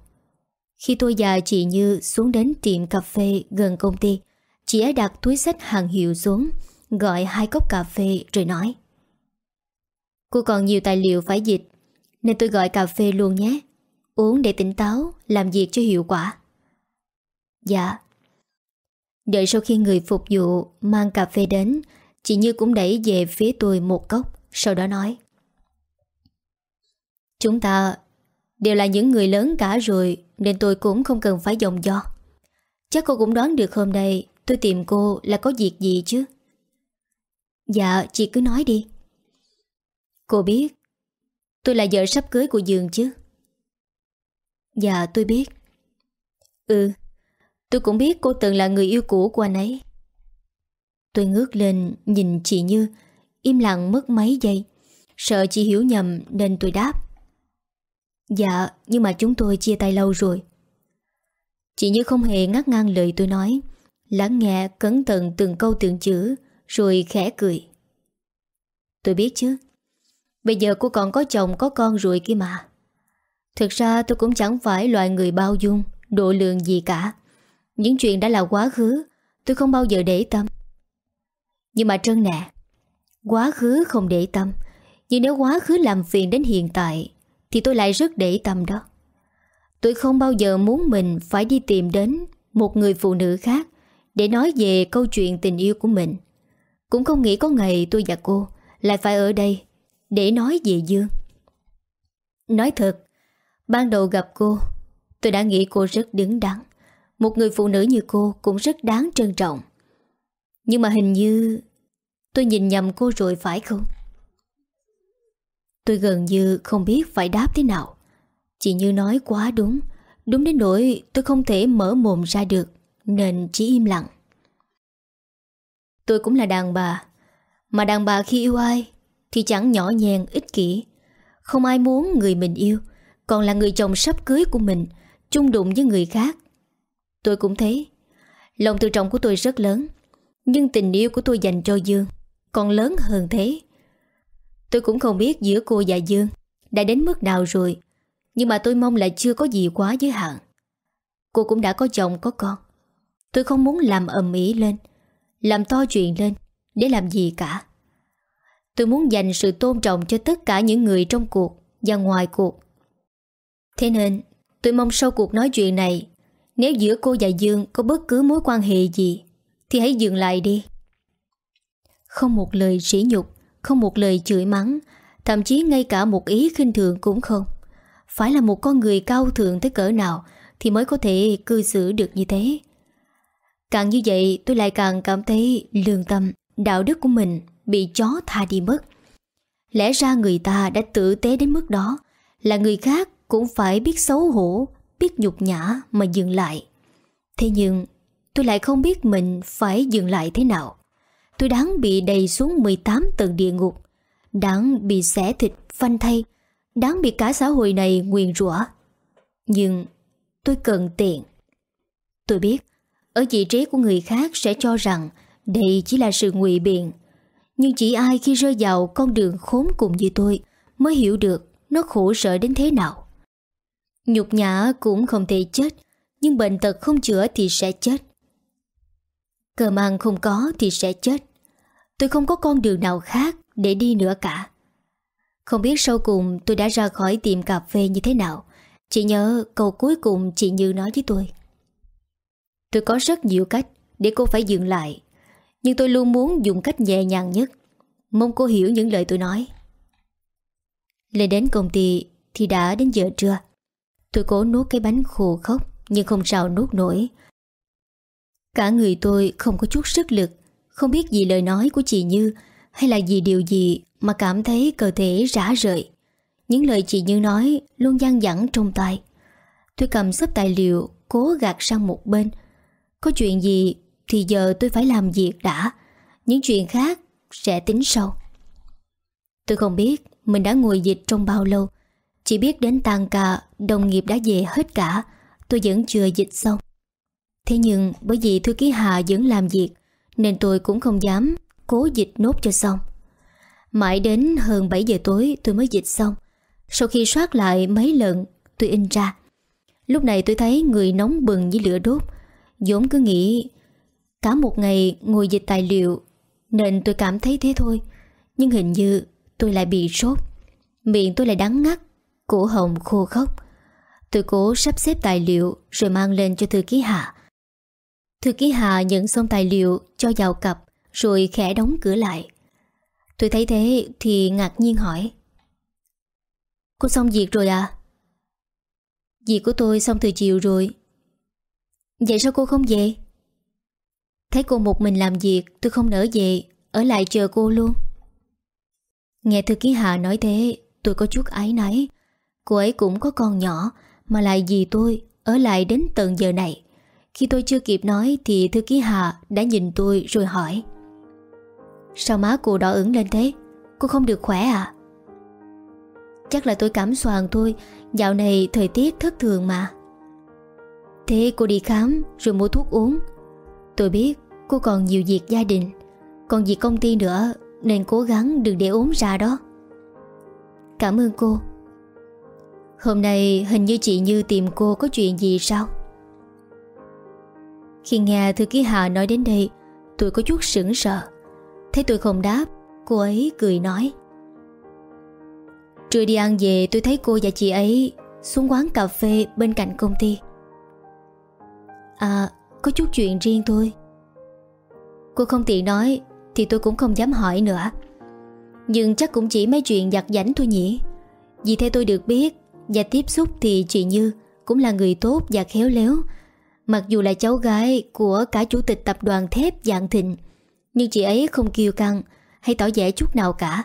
Khi tôi và chị Như xuống đến tiệm cà phê gần công ty, Chị ấy đặt túi sách hàng hiệu xuống, Gọi hai cốc cà phê rồi nói, Cô còn nhiều tài liệu phải dịch, Nên tôi gọi cà phê luôn nhé. Uống để tỉnh táo, Làm việc cho hiệu quả. Dạ. Đợi sau khi người phục vụ Mang cà phê đến, Chị Như cũng đẩy về phía tôi một cốc, sau đó nói, Chúng ta đều là những người lớn cả rồi, Nên tôi cũng không cần phải dòng do Chắc cô cũng đoán được hôm nay Tôi tìm cô là có việc gì chứ? Dạ chị cứ nói đi. Cô biết, Tôi là vợ sắp cưới của Dương chứ? Dạ tôi biết. Ừ Tôi cũng biết cô từng là người yêu cũ của anh ấy. Tôi ngước lên nhìn chị Như Im lặng mất mấy giây. Sợ chị hiểu nhầm nên tôi đáp. Dạ nhưng mà chúng tôi chia tay lâu rồi. Chị như không hề ngắt ngang lời tôi nói. Lắng nghe, cẩn thận từng câu từng chữ, Rồi khẽ cười. Tôi biết chứ. Bây giờ cô còn có chồng, có con rồi kia mà. Thực ra tôi cũng chẳng phải loại người bao dung, Độ lượng gì cả. Những chuyện đã là quá khứ, Tôi không bao giờ để tâm. Nhưng mà Trân nè, Quá khứ không để tâm. Nhưng nếu quá khứ làm phiền đến hiện tại thì tôi lại rất để tâm đó. Tôi không bao giờ muốn mình phải đi tìm đến Một người phụ nữ khác Để nói về câu chuyện tình yêu của mình. Cũng không nghĩ có ngày tôi và cô Lại phải ở đây Để nói về Dương. Nói thật, Ban đầu gặp cô, Tôi đã nghĩ cô rất đứng đắn. Một người phụ nữ như cô cũng rất đáng trân trọng. Nhưng mà hình như Tôi nhìn nhầm cô rồi phải không? Tôi gần như không biết phải đáp thế nào. Chị Như nói quá đúng. Đúng đến nỗi tôi không thể mở mồm ra được, Nên chỉ im lặng. Tôi cũng là đàn bà. Mà đàn bà khi yêu ai Thì chẳng nhỏ nhàng ích kỷ. Không ai muốn người mình yêu, Còn là người chồng sắp cưới của mình, chung đụng với người khác. Tôi cũng thế. Lòng tự trọng của tôi rất lớn, Nhưng tình yêu của tôi dành cho Dương Còn lớn hơn thế. Tôi cũng không biết giữa cô và Dương Đã đến mức nào rồi, Nhưng mà tôi mong là chưa có gì quá giới hạn. Cô cũng đã có chồng, có con. Tôi không muốn làm ầm ĩ lên, Làm to chuyện lên Để làm gì cả. Tôi muốn dành sự tôn trọng cho tất cả những người trong cuộc Và ngoài cuộc. Thế nên, tôi mong sau cuộc nói chuyện này, Nếu giữa cô và Dương có bất cứ mối quan hệ gì, Thì hãy dừng lại đi. Không một lời sỉ nhục. Không một lời chửi mắng Thậm chí ngay cả một ý khinh thường cũng không Phải là một con người cao thượng tới cỡ nào Thì mới có thể cư xử được như thế Càng như vậy tôi lại càng cảm thấy lương tâm, đạo đức của mình bị chó tha đi mất. Lẽ ra người ta đã tử tế đến mức đó là người khác cũng phải biết xấu hổ, biết nhục nhã mà dừng lại. Thế nhưng tôi lại không biết mình phải dừng lại thế nào. Tôi đáng bị đầy xuống 18 tầng địa ngục, đáng bị xẻ thịt phanh thay, đáng bị cả xã hội này nguyền rủa. Nhưng tôi cần tiền. Tôi biết ở vị trí của người khác sẽ cho rằng đây chỉ là sự ngụy biện. Nhưng chỉ ai khi rơi vào con đường khốn cùng như tôi mới hiểu được nó khổ sở đến thế nào. Nhục nhã cũng không thể chết, nhưng bệnh tật không chữa thì sẽ chết. Cơm ăn không có thì sẽ chết. Tôi không có con đường nào khác để đi nữa cả. Không biết sau cùng tôi đã ra khỏi tiệm cà phê như thế nào. chị nhớ câu cuối cùng chị Như nói với tôi. Tôi có rất nhiều cách để cô phải dừng lại, Nhưng tôi luôn muốn dùng cách nhẹ nhàng nhất Mong cô hiểu những lời tôi nói Lên đến công ty thì đã đến giờ trưa Tôi cố nuốt cái bánh khô khóc Nhưng không sao nuốt nổi Cả người tôi không có chút sức lực không biết gì lời nói của chị Như Hay là gì điều gì Mà cảm thấy cơ thể rã rời. Những lời chị Như nói Luôn gian dẳng trong tay Tôi cầm sắp tài liệu, Cố gạt sang một bên. Có chuyện gì thì giờ tôi phải làm việc đã. Những chuyện khác sẽ tính sau. Tôi không biết mình đã ngồi dịch trong bao lâu. Chỉ biết đến tàn cả Đồng nghiệp đã về hết cả. Tôi vẫn chưa dịch xong. Thế nhưng bởi vì thư ký Hà vẫn làm việc nên tôi cũng không dám Cố dịch nốt cho xong. Mãi đến hơn 7 giờ tối, tôi mới dịch xong. Sau khi soát lại mấy lần, Tôi in ra. Lúc này tôi thấy người nóng bừng như lửa đốt. Vốn cứ nghĩ Cả một ngày ngồi dịch tài liệu, Nên tôi cảm thấy thế thôi. Nhưng hình như tôi lại bị sốt. Miệng tôi lại đắng ngắt, Cổ hồng khô khóc Tôi cố sắp xếp tài liệu Rồi mang lên cho thư ký Hạ. Thư ký hà nhận xong tài liệu, Cho vào cặp, Rồi khẽ đóng cửa lại. Tôi thấy thế thì ngạc nhiên hỏi. Cô xong việc rồi à? Việc của tôi xong từ chiều rồi. Vậy sao cô không về? Thấy cô một mình làm việc, Tôi không nỡ về, Ở lại chờ cô luôn. Nghe thư ký Hà nói thế, Tôi có chút ái náy. Cô ấy cũng có con nhỏ, Mà lại vì tôi, Ở lại đến tận giờ này. Khi tôi chưa kịp nói Thì thư ký Hà đã nhìn tôi rồi hỏi. Sao má cô đỏ ửng lên thế? Cô không được khỏe à? Chắc là tôi cảm soàn thôi. Dạo này thời tiết thất thường mà. Thế cô đi khám rồi mua thuốc uống. Tôi biết cô còn nhiều việc gia đình. Còn việc công ty nữa Nên cố gắng đừng để ốm ra đó. Cảm ơn cô. Hôm nay hình như chị Như tìm cô có chuyện gì sao? Khi nghe thư ký Hà nói đến đây, Tôi có chút sững sờ. Thấy tôi không đáp, Cô ấy cười nói. Trưa đi ăn về, tôi thấy cô và chị ấy Xuống quán cà phê bên cạnh công ty. À có chút chuyện riêng thôi. Cô không tiện nói, Thì tôi cũng không dám hỏi nữa. Nhưng chắc cũng chỉ mấy chuyện giặt giảnh thôi nhỉ. Vì theo tôi được biết Và tiếp xúc thì chị Như Cũng là người tốt và khéo léo Mặc dù là cháu gái Của cả chủ tịch tập đoàn thép dạng thịnh Nhưng chị ấy không kiêu căng Hay tỏ vẻ chút nào cả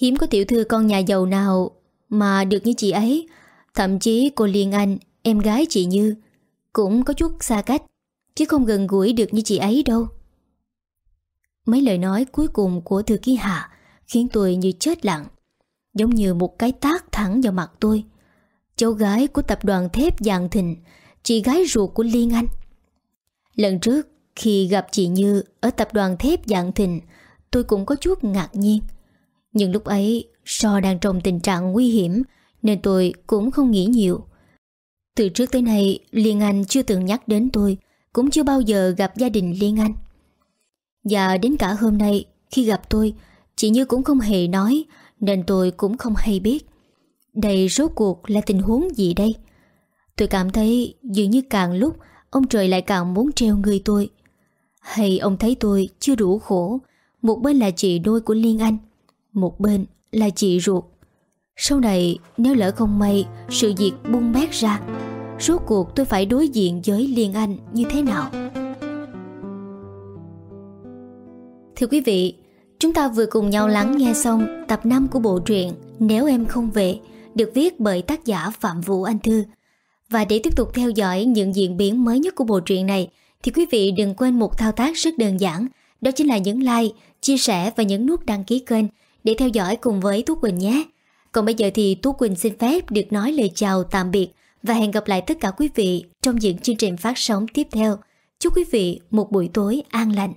Hiếm có tiểu thư con nhà giàu nào Mà được như chị ấy Thậm chí cô Liên Anh Em gái chị Như cũng có chút xa cách, chứ không gần gũi được như chị ấy đâu. Mấy lời nói cuối cùng của Thư Ký Hạ khiến tôi như chết lặng, giống như một cái tác thẳng vào mặt tôi. Cháu gái của tập đoàn thép Giàng Thịnh, chị gái ruột của Liên Anh. Lần trước, khi gặp chị Như ở tập đoàn thép dạng Thịnh, tôi cũng có chút ngạc nhiên. Nhưng lúc ấy, So đang trong tình trạng nguy hiểm, nên tôi cũng không nghĩ nhiều. Từ trước tới nay, Liên Anh chưa từng nhắc đến tôi, cũng chưa bao giờ gặp gia đình Liên Anh. Và đến cả hôm nay, khi gặp tôi, chị Như cũng không hề nói, nên tôi cũng không hay biết. Đây rốt cuộc là tình huống gì đây? Tôi cảm thấy dường như càng lúc ông trời lại càng muốn treo người tôi. Hay ông thấy tôi chưa đủ khổ, một bên là chị đôi của Liên Anh, một bên là chị ruột. Sau này nếu lỡ không may sự việc bung bét ra, rốt cuộc tôi phải đối diện với Liên Anh như thế nào? Thưa quý vị, chúng ta vừa cùng nhau lắng nghe xong tập 5 của bộ truyện Nếu em không về, được viết bởi tác giả Phạm Vũ Anh Thư. Và để tiếp tục theo dõi những diễn biến mới nhất của bộ truyện này, thì quý vị đừng quên một thao tác rất đơn giản, đó chính là nhấn like, chia sẻ và nhấn nút đăng ký kênh để theo dõi cùng với Tú Quỳnh nhé. Còn bây giờ thì Tú Quỳnh xin phép được nói lời chào tạm biệt và hẹn gặp lại tất cả quý vị trong những chương trình phát sóng tiếp theo. Chúc quý vị một buổi tối an lành.